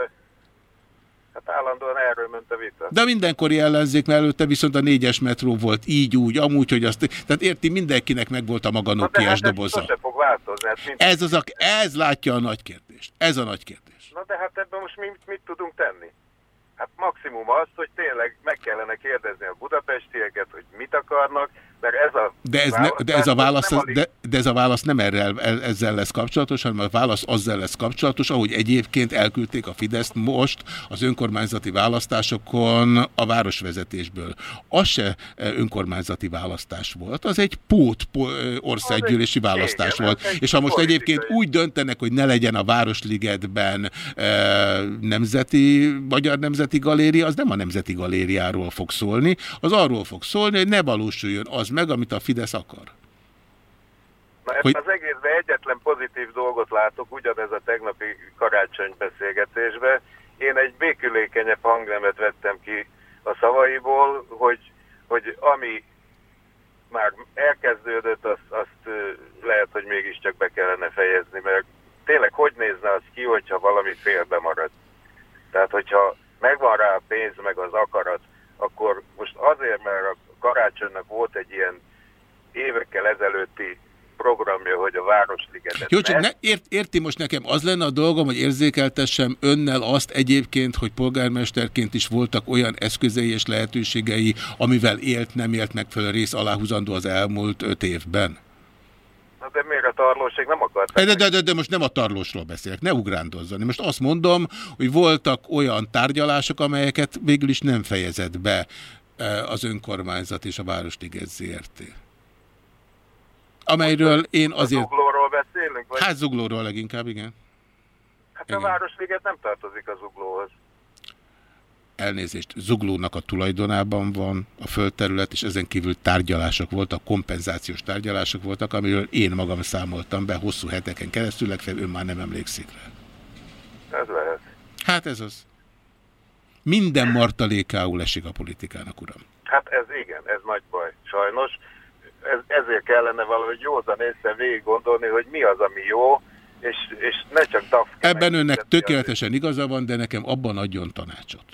[SPEAKER 24] Hát állandóan erről ment a vita.
[SPEAKER 3] De mindenkori ellenzék, előtte viszont a négyes metró volt így, úgy, amúgy, hogy azt... Tehát érti, mindenkinek meg volt a maga Nokiás hát doboza.
[SPEAKER 24] Ez fog változni. Hát
[SPEAKER 3] ez, az a, ez látja a nagy kérdést. Ez a nagy kérdés.
[SPEAKER 24] Na de hát ebben most mi, mit tudunk tenni? Hát maximum az, hogy tényleg meg kellene kérdezni a budapestieket, hogy mit akarnak, mert ez a
[SPEAKER 3] de ez, ne, de ez a válasz, az, de, de ez a válasz nem erre, ezzel lesz kapcsolatos, hanem a válasz azzal lesz kapcsolatos, ahogy egyébként elküldték a Fideszt most az önkormányzati választásokon a városvezetésből. Az se önkormányzati választás volt, az egy pót országgyűlési választás volt. És ha most egyébként úgy döntenek, hogy ne legyen a Városligetben e, nemzeti, Magyar Nemzeti Galéria, az nem a Nemzeti Galériáról fog szólni, az arról fog szólni, hogy ne valósuljon az meg, amit a Fidesz akar.
[SPEAKER 24] Na hogy... az egészben egyetlen pozitív dolgot látok, ugyanez a tegnapi karácsonybeszélgetésbe. Én egy békülékenyebb hangnemet vettem ki a szavaiból, hogy, hogy ami már elkezdődött, azt, azt lehet, hogy mégiscsak be kellene fejezni, mert tényleg hogy nézne az ki, hogyha valami félbe marad. Tehát, hogyha megvan rá a pénz, meg az akarat, akkor most azért, mert karácsonynak volt egy ilyen évekkel ezelőtti programja, hogy a Városligetet
[SPEAKER 3] Jó, csak ne, ért, érti most nekem, az lenne a dolgom, hogy érzékeltessem önnel azt egyébként, hogy polgármesterként is voltak olyan eszközei és lehetőségei, amivel élt, nem élt megfelelő rész aláhúzandó az elmúlt öt évben?
[SPEAKER 24] Na de miért a tarlóség nem akart?
[SPEAKER 3] De, de, de, de most nem a tarlósról beszélek, ne ugrándozzon. Most azt mondom, hogy voltak olyan tárgyalások, amelyeket végül is nem fejezett be az önkormányzat és a Városliget ZRT. Amelyről én azért...
[SPEAKER 24] Zuglóról beszélünk? Vagy?
[SPEAKER 3] Hát zuglóról leginkább, igen.
[SPEAKER 24] Hát a Városliget nem tartozik a zuglóhoz.
[SPEAKER 3] Elnézést, zuglónak a tulajdonában van a földterület, és ezen kívül tárgyalások voltak, kompenzációs tárgyalások voltak, amiről én magam számoltam be hosszú heteken keresztül, legfeljebb ön már nem emlékszik rá.
[SPEAKER 24] Ez lehet.
[SPEAKER 3] Hát ez az. Minden martalékául esik a politikának, uram.
[SPEAKER 24] Hát ez igen, ez nagy baj, sajnos. Ez, ezért kellene valahogy józan észre végig gondolni, hogy mi az, ami jó, és, és ne csak DAF
[SPEAKER 3] Ebben önnek tökéletesen igaza van, de nekem abban adjon tanácsot.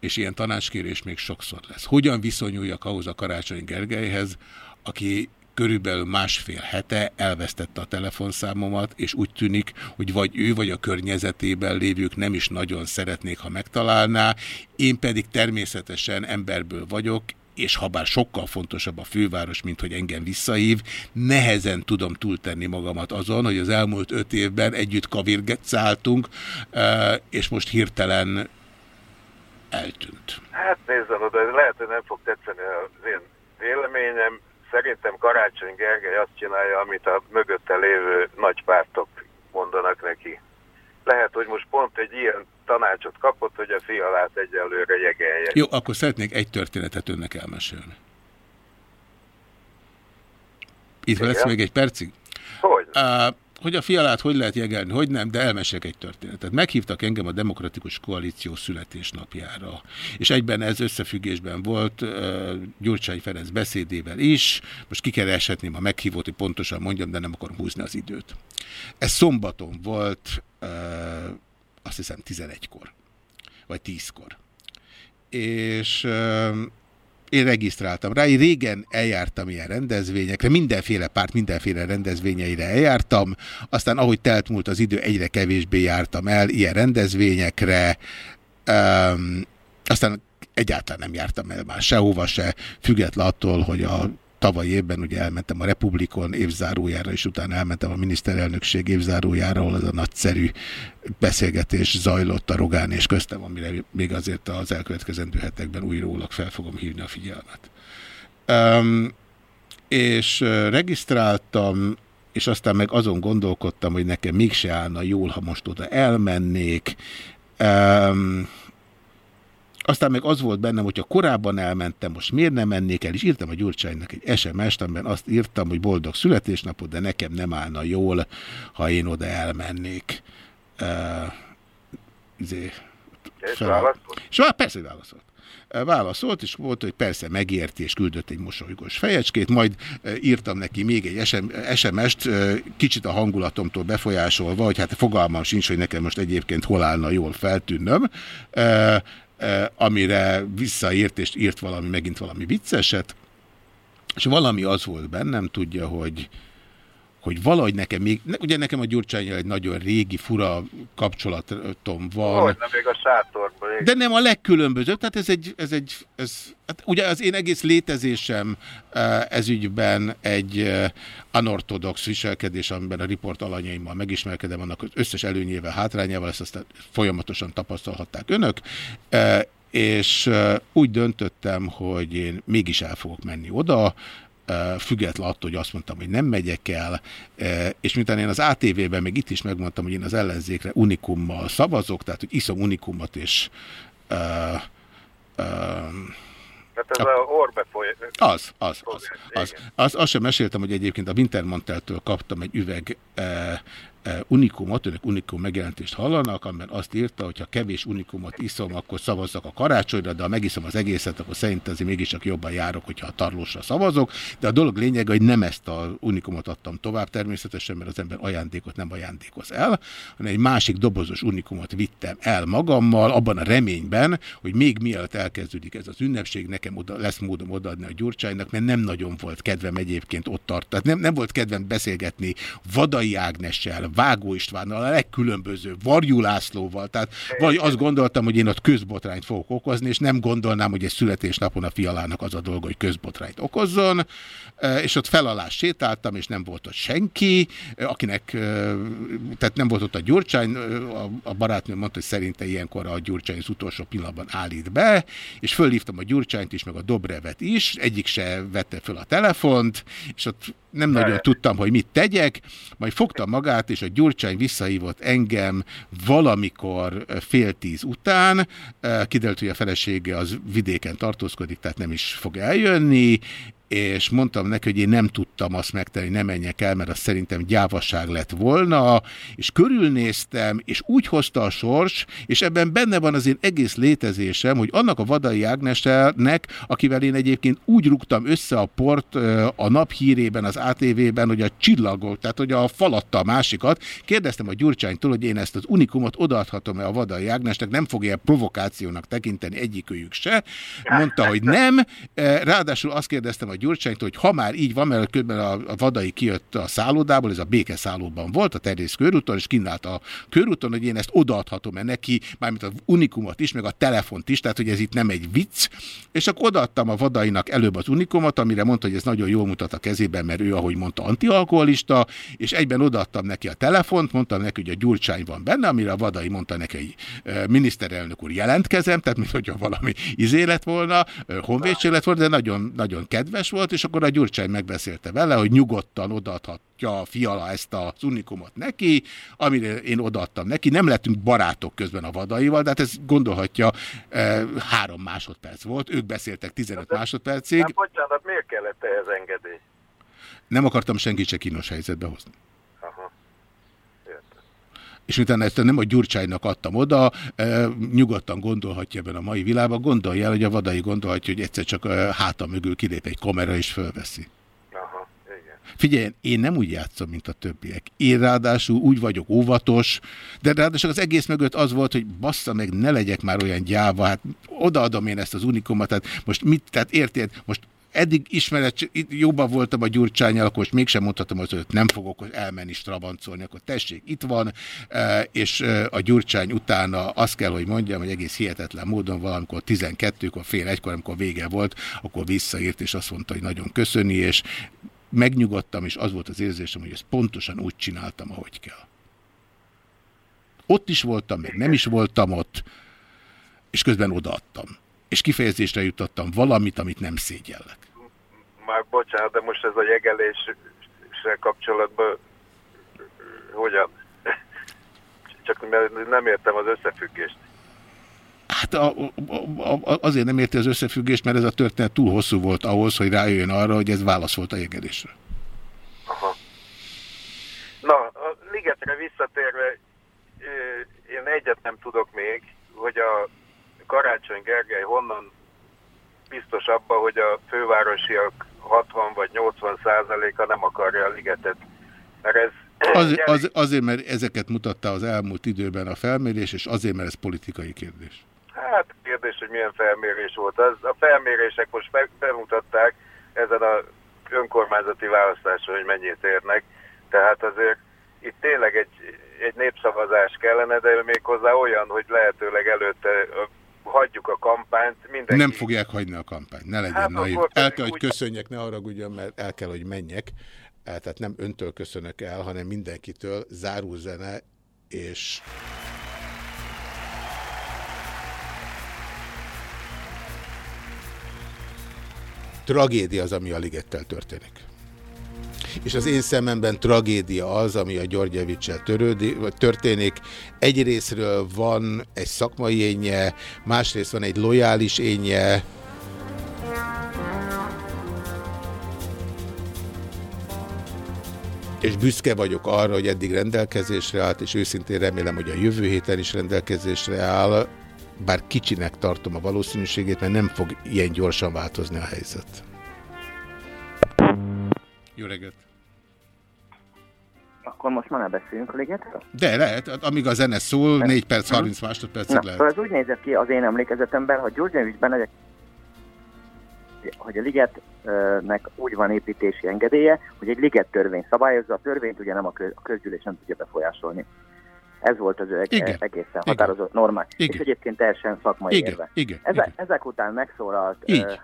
[SPEAKER 3] És ilyen tanácskérés még sokszor lesz. Hogyan viszonyuljak ahhoz a Karácsony Gergelyhez, aki körülbelül másfél hete elvesztette a telefonszámomat, és úgy tűnik, hogy vagy ő, vagy a környezetében lévők nem is nagyon szeretnék, ha megtalálná. Én pedig természetesen emberből vagyok, és ha bár sokkal fontosabb a főváros, mint hogy engem visszahív, nehezen tudom túltenni magamat azon, hogy az elmúlt öt évben együtt kavirgetszáltunk, és most hirtelen eltűnt.
[SPEAKER 24] Hát nézzen oda, lehet, hogy nem fog tetszeni az én véleményem. Szerintem Karácsony Gergely azt csinálja, amit a mögötte lévő nagy pártok mondanak neki. Lehet, hogy most pont egy ilyen tanácsot kapott, hogy a fialát egyelőre jegelje.
[SPEAKER 3] Jó, akkor szeretnék egy történetet önnek elmesélni. Itt lesz még egy percig?
[SPEAKER 24] Hogy?
[SPEAKER 3] Uh, hogy a fialát hogy lehet jegelni, hogy nem, de elmesek egy történetet. Meghívtak engem a Demokratikus Koalíció születésnapjára, és egyben ez összefüggésben volt uh, Gyurcsány Ferenc beszédével is, most kikereshetném a meghívót, hogy pontosan mondjam, de nem akarom húzni az időt. Ez szombaton volt, uh, azt hiszem 11-kor, vagy 10-kor. És uh, én regisztráltam rá, én régen eljártam ilyen rendezvényekre, mindenféle párt, mindenféle rendezvényeire eljártam, aztán ahogy telt múlt az idő, egyre kevésbé jártam el ilyen rendezvényekre, um, aztán egyáltalán nem jártam el már sehova se, független attól, hogy a tavaly évben ugye elmentem a Republikon évzárójára, és utána elmentem a miniszterelnökség évzárójára, ahol az a nagyszerű beszélgetés zajlott a Rogán és köztem, amire még azért az elkövetkezendő hetekben újrólag fel fogom hívni a figyelmet. Um, és regisztráltam, és aztán meg azon gondolkodtam, hogy nekem mégse állna jól, ha most oda elmennék. Um, aztán meg az volt bennem, hogyha korábban elmentem, most miért nem mennék el, és írtam a Gyurcsánynak egy SMS-t, amiben azt írtam, hogy boldog születésnapot, de nekem nem állna jól, ha én oda elmennék. Uh, izé,
[SPEAKER 24] és válaszolt?
[SPEAKER 3] És persze, hogy válaszolt válaszolt, és volt, hogy persze megérti, és küldött egy mosolygós fejecskét, majd írtam neki még egy SMS-t, kicsit a hangulatomtól befolyásolva, hogy hát fogalmam sincs, hogy nekem most egyébként hol állna jól feltűnnöm, amire visszaírt, és írt valami, megint valami vicceset, és valami az volt bennem, tudja, hogy, hogy valahogy nekem még, ugye nekem a Gyurcsányjal egy nagyon régi, fura kapcsolatom van.
[SPEAKER 24] Hogy nem még a sátorban.
[SPEAKER 3] De nem a legkülönbözőbb, tehát ez egy, ez egy ez, hát ugye az én egész létezésem ez ügyben egy anortodox viselkedés, amiben a riport alanyaimmal megismerkedem, annak az összes előnyével, hátrányával, ezt aztán folyamatosan tapasztalhatták önök, és úgy döntöttem, hogy én mégis el fogok menni oda, független attól, hogy azt mondtam, hogy nem megyek el, és miután én az ATV-ben még itt is megmondtam, hogy én az ellenzékre unikummal szavazok, tehát hogy iszom unikumot, és uh, uh,
[SPEAKER 24] tehát ez a, a orbe foly...
[SPEAKER 3] Az, az, az. az, az. Azt sem meséltem, hogy egyébként a Wintermanteltől kaptam egy üveg e, unikumot, önök unikum megjelentést hallanak, amiben azt írta, hogy ha kevés unikumot iszom, akkor szavazzak a karácsonyra, de ha megiszom az egészet, akkor szerint azért mégiscsak jobban járok, hogyha a tarlósra szavazok. De a dolog lényege, hogy nem ezt a unikumot adtam tovább természetesen, mert az ember ajándékot nem ajándékoz el, hanem egy másik dobozos unikumot vittem el magammal, abban a reményben, hogy még mielőtt elkezdődik ez az ünnepség, nekem oda, lesz módom odaadni a Gyurcsánynak, mert nem nagyon volt kedvem egyébként ott tart. Tehát nem, nem volt kedvem beszélgetni Vadai Ágnessel, Vágó Istvánnal, a legkülönböző, Varjú Lászlóval. Tehát vagy azt gondoltam, hogy én ott közbotrányt fogok okozni, és nem gondolnám, hogy egy születésnapon a fialának az a dolga, hogy közbotrányt okozzon. És ott felalás sétáltam, és nem volt ott senki, akinek, tehát nem volt ott a Gyurcsány, a barátnő mondta, hogy szerinte ilyenkor a Gyurcsány az utolsó pillanatban állít be, és fölhívtam a Gyurcsányt is, meg a Dobrevet is, egyik se vette föl a telefont, és ott nem nagyon tudtam, hogy mit tegyek, majd fogtam magát, és a Gyurcsány visszahívott engem valamikor fél tíz után, kiderült, hogy a felesége az vidéken tartózkodik, tehát nem is fog eljönni, és mondtam neki, hogy én nem tudtam azt megtenni, nem menjek el, mert az szerintem gyávasság lett volna, és körülnéztem, és úgy hozta a sors, és ebben benne van az én egész létezésem, hogy annak a Vadai Ágnesnek, akivel én egyébként úgy rúgtam össze a port a naphírében, az ATV-ben, hogy a csillagok, tehát hogy a falatta a másikat, kérdeztem a Gyurcsánytól, hogy én ezt az unikumot odaadhatom-e a Vadai Ágnesnek, nem fogja provokációnak tekinteni egyikőjük se. Mondta, hogy nem. Ráadásul azt kérdeztem a Gyurcsánytól, hogy ha már így van, mert közben a, a vadai kijött a szállodából, ez a békeszállóban volt, a terrész körúton, és kínált a körúton, hogy én ezt odaadhatom-e neki, mármint az unikumot is, meg a telefont is, tehát hogy ez itt nem egy vicc, és akkor odaadtam a vadainak előbb az unikumot, amire mondta, hogy ez nagyon jól mutat a kezében, mert ő, ahogy mondta, antialkoholista, és egyben odaadtam neki a telefont, mondtam neki, hogy a Gyurcsány van benne, amire a vadai mondta neki, hogy miniszterelnök úr jelentkezem, tehát mint hogyha valami izé lett volna, honvédség lett volna, de nagyon, nagyon kedves, kedves volt, és akkor a Gyurcsány megbeszélte vele, hogy nyugodtan odaadhatja a fiala ezt az unikumot neki, amire én odaadtam neki. Nem lettünk barátok közben a vadaival, de hát ez gondolhatja, e, három másodperc volt, ők beszéltek 15 de, másodpercig.
[SPEAKER 24] Nem, bocsánat, miért kellett ehhez engedély?
[SPEAKER 3] Nem akartam senkit se kínos helyzetbe hozni és utána ezt nem a Gyurcsálynak adtam oda, e, nyugodtan gondolhatja ebben a mai világban, gondolja el, hogy a vadai gondolhatja, hogy egyszer csak a háta mögül kilép egy kamera és fölveszi.
[SPEAKER 24] Aha, igen.
[SPEAKER 3] Figyelj, én nem úgy játszom, mint a többiek. Én ráadásul úgy vagyok óvatos, de ráadásul az egész mögött az volt, hogy bassza meg, ne legyek már olyan gyáva, hát odaadom én ezt az unikumot, tehát most mit, tehát érted, most eddig ismeret, jobban voltam a Gyurcsányjal, akkor mégsem mondhatom hogy nem fogok elmenni strabancolni, akkor tessék, itt van, e, és e, a Gyurcsány utána azt kell, hogy mondjam, hogy egész hihetetlen módon valamikor 12-kor, fél egykor, amikor vége volt, akkor visszaírt, és azt mondta, hogy nagyon köszöni, és megnyugodtam, és az volt az érzésem, hogy ezt pontosan úgy csináltam, ahogy kell. Ott is voltam, még nem is voltam ott, és közben odaadtam. És kifejezésre jutottam valamit, amit nem szégyellek
[SPEAKER 24] már bocsánat, de most ez a jegeléssel kapcsolatban hogyan? Csak mert nem értem az összefüggést.
[SPEAKER 3] Hát a, a, a, azért nem érti az összefüggést, mert ez a történet túl hosszú volt ahhoz, hogy rájöjjön arra, hogy ez válasz volt a jegelésre.
[SPEAKER 24] Aha. Na, a ligetre visszatérve, én egyet nem tudok még, hogy a Karácsony Gergely honnan biztos abba, hogy a fővárosiak 60 vagy 80 százaléka nem akarja a ligetet. Mert ez
[SPEAKER 3] az, az, azért, mert ezeket mutatta az elmúlt időben a felmérés, és azért, mert ez politikai kérdés.
[SPEAKER 24] Hát kérdés, hogy milyen felmérés volt. Az, a felmérések most bemutatták ezen a önkormányzati választáson, hogy mennyit érnek. Tehát azért itt tényleg egy, egy népszavazás kellene, de méghozzá olyan, hogy lehetőleg előtte hagyjuk a kampányt. Mindenki...
[SPEAKER 3] Nem fogják hagyni a kampányt, ne legyen hát, naív. El kell, hogy köszönjek, ne haragudjon, mert el kell, hogy menjek. Tehát nem öntől köszönök el, hanem mindenkitől záró-zene és... Tragédia az, ami a ligettel történik és az én szememben tragédia az, ami a Györgyevicsel történik. Egyrésztről van egy szakmai énje, másrészt van egy lojális énje, és büszke vagyok arra, hogy eddig rendelkezésre állt, és őszintén remélem, hogy a jövő héten is rendelkezésre áll, bár kicsinek tartom a valószínűségét, mert nem fog ilyen gyorsan változni a helyzet. Jó reggelt!
[SPEAKER 25] Akkor most már ne beszéljünk a ligetről?
[SPEAKER 3] De lehet, amíg a zene szól, 4 perc, 30 másodpercig
[SPEAKER 25] Na,
[SPEAKER 3] lehet.
[SPEAKER 25] szóval ez úgy nézett ki az én emlékezetemben, hogy Gyurgyevics Benedek hogy a ligetnek úgy van építési engedélye, hogy egy liget törvény szabályozza, a törvényt ugye nem a, kö, a közgyűlés nem tudja befolyásolni. Ez volt az ő
[SPEAKER 3] Igen.
[SPEAKER 25] egészen határozott normák.
[SPEAKER 3] Igen.
[SPEAKER 25] És egyébként teljesen szakmai
[SPEAKER 3] Igen.
[SPEAKER 25] érve.
[SPEAKER 3] Igen.
[SPEAKER 25] Ezek, ezek után megszólalt,
[SPEAKER 3] Így.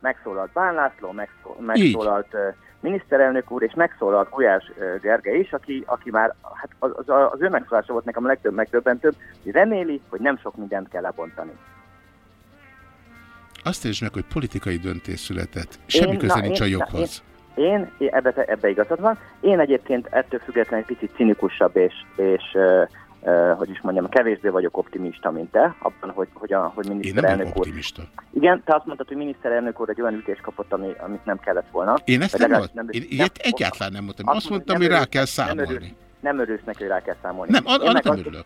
[SPEAKER 25] megszólalt Bán László, megszól, megszólalt ö, miniszterelnök úr, és megszólalt Gulyás Gergely is, aki, aki már, hát az, az, az ő megszólása volt nekem a legtöbb megdöbbentőbb, hogy reméli, hogy nem sok mindent kell lebontani.
[SPEAKER 3] Azt értsd meg, hogy politikai döntés született. Semmi
[SPEAKER 25] Én-
[SPEAKER 3] köze nincs a
[SPEAKER 25] én-
[SPEAKER 3] joghoz.
[SPEAKER 25] Én, én ebbe, ebbe igazad van. Én egyébként ettől függetlenül egy picit cinikusabb és, és hogy is mondjam, kevésbé vagyok optimista, mint te, abban, hogy, hogy, a, hogy
[SPEAKER 3] Én nem
[SPEAKER 25] miniszterelnök úr...
[SPEAKER 3] optimista.
[SPEAKER 25] Igen, te azt mondtad, hogy miniszterelnök úr egy olyan ütést kapott, ami, amit nem kellett volna.
[SPEAKER 3] Én ezt nem,
[SPEAKER 25] legalábbis
[SPEAKER 3] nem, én ilyet egyáltalán nem mondtam.
[SPEAKER 25] Azt
[SPEAKER 3] Azt mondtam, hogy
[SPEAKER 25] nem
[SPEAKER 3] rá kell
[SPEAKER 25] nem
[SPEAKER 3] számolni.
[SPEAKER 25] örülsz- Nem örülsz neki, hogy rá kell számolni.
[SPEAKER 3] Nem,
[SPEAKER 25] Én meg
[SPEAKER 3] nem
[SPEAKER 25] azt-
[SPEAKER 3] örülök.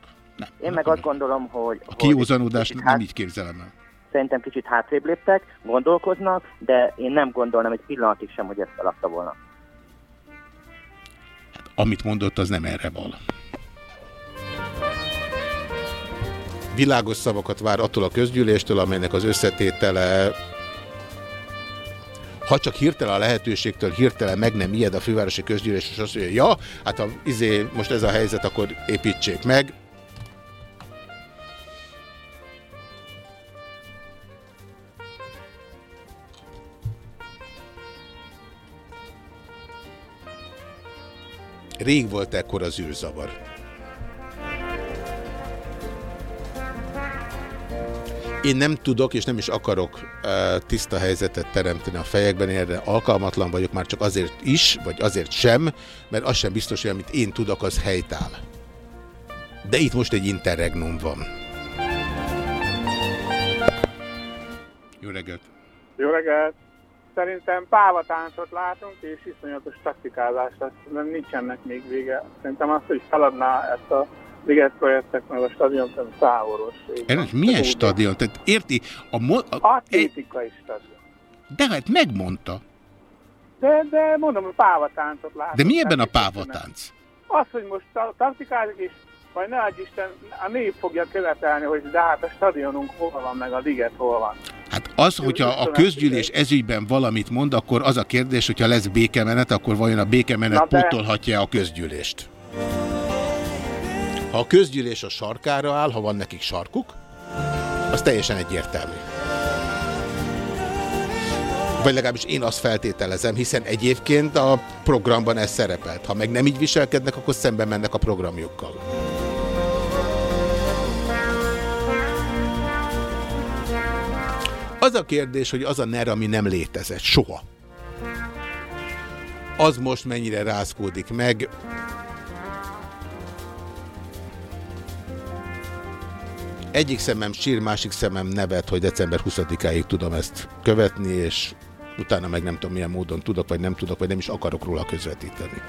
[SPEAKER 25] Én meg azt gondolom, hogy,
[SPEAKER 3] A
[SPEAKER 25] kicsit
[SPEAKER 3] nem
[SPEAKER 25] hát-
[SPEAKER 3] így képzelem el.
[SPEAKER 25] szerintem kicsit hátrébb léptek, gondolkoznak, de én nem gondolnám egy pillanatig sem, hogy ezt feladta volna.
[SPEAKER 3] Amit mondott, az nem erre val. Világos szavakat vár attól a közgyűléstől, amelynek az összetétele ha csak hirtelen a lehetőségtől hirtelen meg nem ijed a fővárosi közgyűlés, és azt mondja, ja, hát ha izé, most ez a helyzet, akkor építsék meg. Rég volt ekkor az űrzavar. Én nem tudok és nem is akarok tiszta helyzetet teremteni a fejekben, erre alkalmatlan vagyok már csak azért is, vagy azért sem, mert az sem biztos, hogy amit én tudok, az helytáll. De itt most egy interregnum van. Jó reggelt!
[SPEAKER 26] Jó reggelt! Szerintem pávatáncot látunk, és iszonyatos taktikázás lesz, nem nincsenek még vége. Szerintem az, hogy feladná ezt a Liget projektet, meg a stadiont, az távoros.
[SPEAKER 3] Erre milyen stadion? Tehát érti? A mo- a,
[SPEAKER 26] Atlétikai stadion.
[SPEAKER 3] de hát megmondta.
[SPEAKER 26] De, de mondom, hogy pávatáncot látunk.
[SPEAKER 3] De mi ebben a pávatánc?
[SPEAKER 26] Az, hogy most ta- taktikázik, és majd ne adj Isten, a nép fogja követelni, hogy de hát a stadionunk hol van, meg a liget hol van.
[SPEAKER 3] Hát az, hogyha a közgyűlés ezügyben valamit mond, akkor az a kérdés, hogyha lesz békemenet, akkor vajon a békemenet
[SPEAKER 26] de-
[SPEAKER 3] pótolhatja a közgyűlést? Ha a közgyűlés a sarkára áll, ha van nekik sarkuk, az teljesen egyértelmű. Vagy legalábbis én azt feltételezem, hiszen egyébként a programban ez szerepelt. Ha meg nem így viselkednek, akkor szembe mennek a programjukkal. Az a kérdés, hogy az a NER, ami nem létezett soha. Az most mennyire rázkódik meg. Egyik szemem sír, másik szemem nevet, hogy december 20-áig tudom ezt követni, és utána meg nem tudom milyen módon tudok, vagy nem tudok, vagy nem is akarok róla közvetíteni.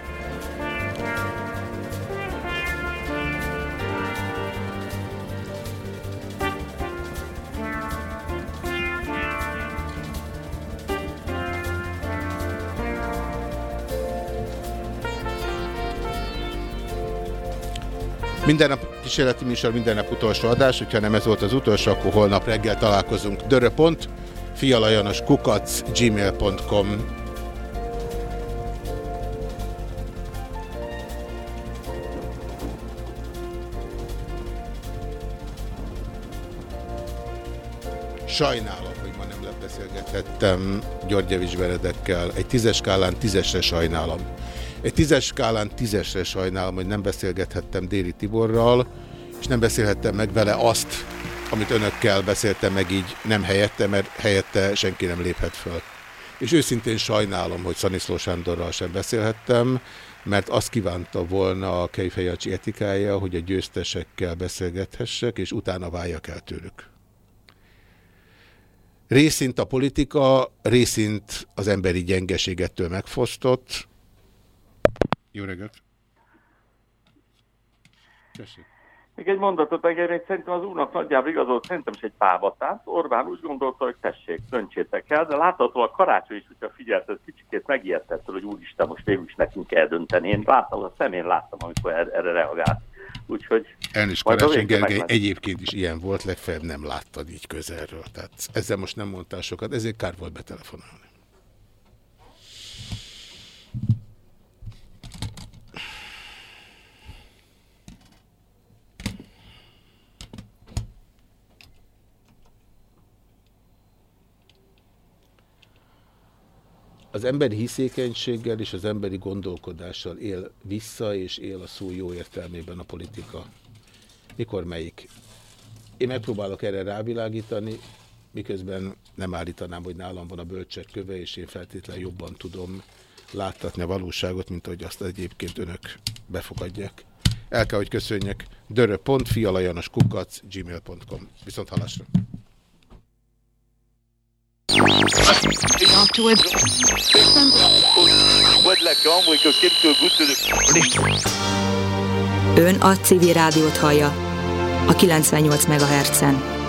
[SPEAKER 3] Minden nap kísérleti műsor, minden nap utolsó adás, hogyha nem ez volt az utolsó, akkor holnap reggel találkozunk. Dörö.pont, fialajanos kukac, gmail.com. Sajnálom, hogy ma nem lebeszélgethettem Györgyevics Benedekkel. Egy tízes skálán tízesre sajnálom. Egy tízes skálán tízesre sajnálom, hogy nem beszélgethettem Déri Tiborral, és nem beszélhettem meg vele azt, amit önökkel beszéltem meg így nem helyette, mert helyette senki nem léphet föl. És őszintén sajnálom, hogy Szaniszló Sándorral sem beszélhettem, mert azt kívánta volna a Kejfejacsi etikája, hogy a győztesekkel beszélgethessek, és utána váljak el tőlük. Részint a politika, részint az emberi gyengeségettől megfosztott, Jó reggelt! Tessék.
[SPEAKER 15] Még egy mondatot engedni, szerintem az úrnak nagyjából igazolt, szerintem is egy pávatát. Orbán úgy gondolta, hogy tessék, döntsétek el, de látható a karácsony is, hogyha figyelt, ez kicsikét megijedtett, hogy úristen, most végül is nekünk kell dönteni. Én láttam, a szemén láttam, amikor er- erre reagált. Úgyhogy... A
[SPEAKER 3] Karácsony Gergely
[SPEAKER 15] megmegy.
[SPEAKER 3] egyébként is ilyen volt, legfeljebb nem láttad így közelről. Tehát ezzel most nem mondtál sokat, ezért kár volt betelefonálni. Az emberi hiszékenységgel és az emberi gondolkodással él vissza, és él a szó jó értelmében a politika. Mikor melyik? Én megpróbálok erre rávilágítani, miközben nem állítanám, hogy nálam van a bölcsek köve, és én feltétlenül jobban tudom láttatni a valóságot, mint ahogy azt egyébként önök befogadják. El kell, hogy köszönjek. dörö.fialajanoskukac gmail.com. Viszont halásra.
[SPEAKER 27] Ön a civil rádiót hallja a 98 MHz-en.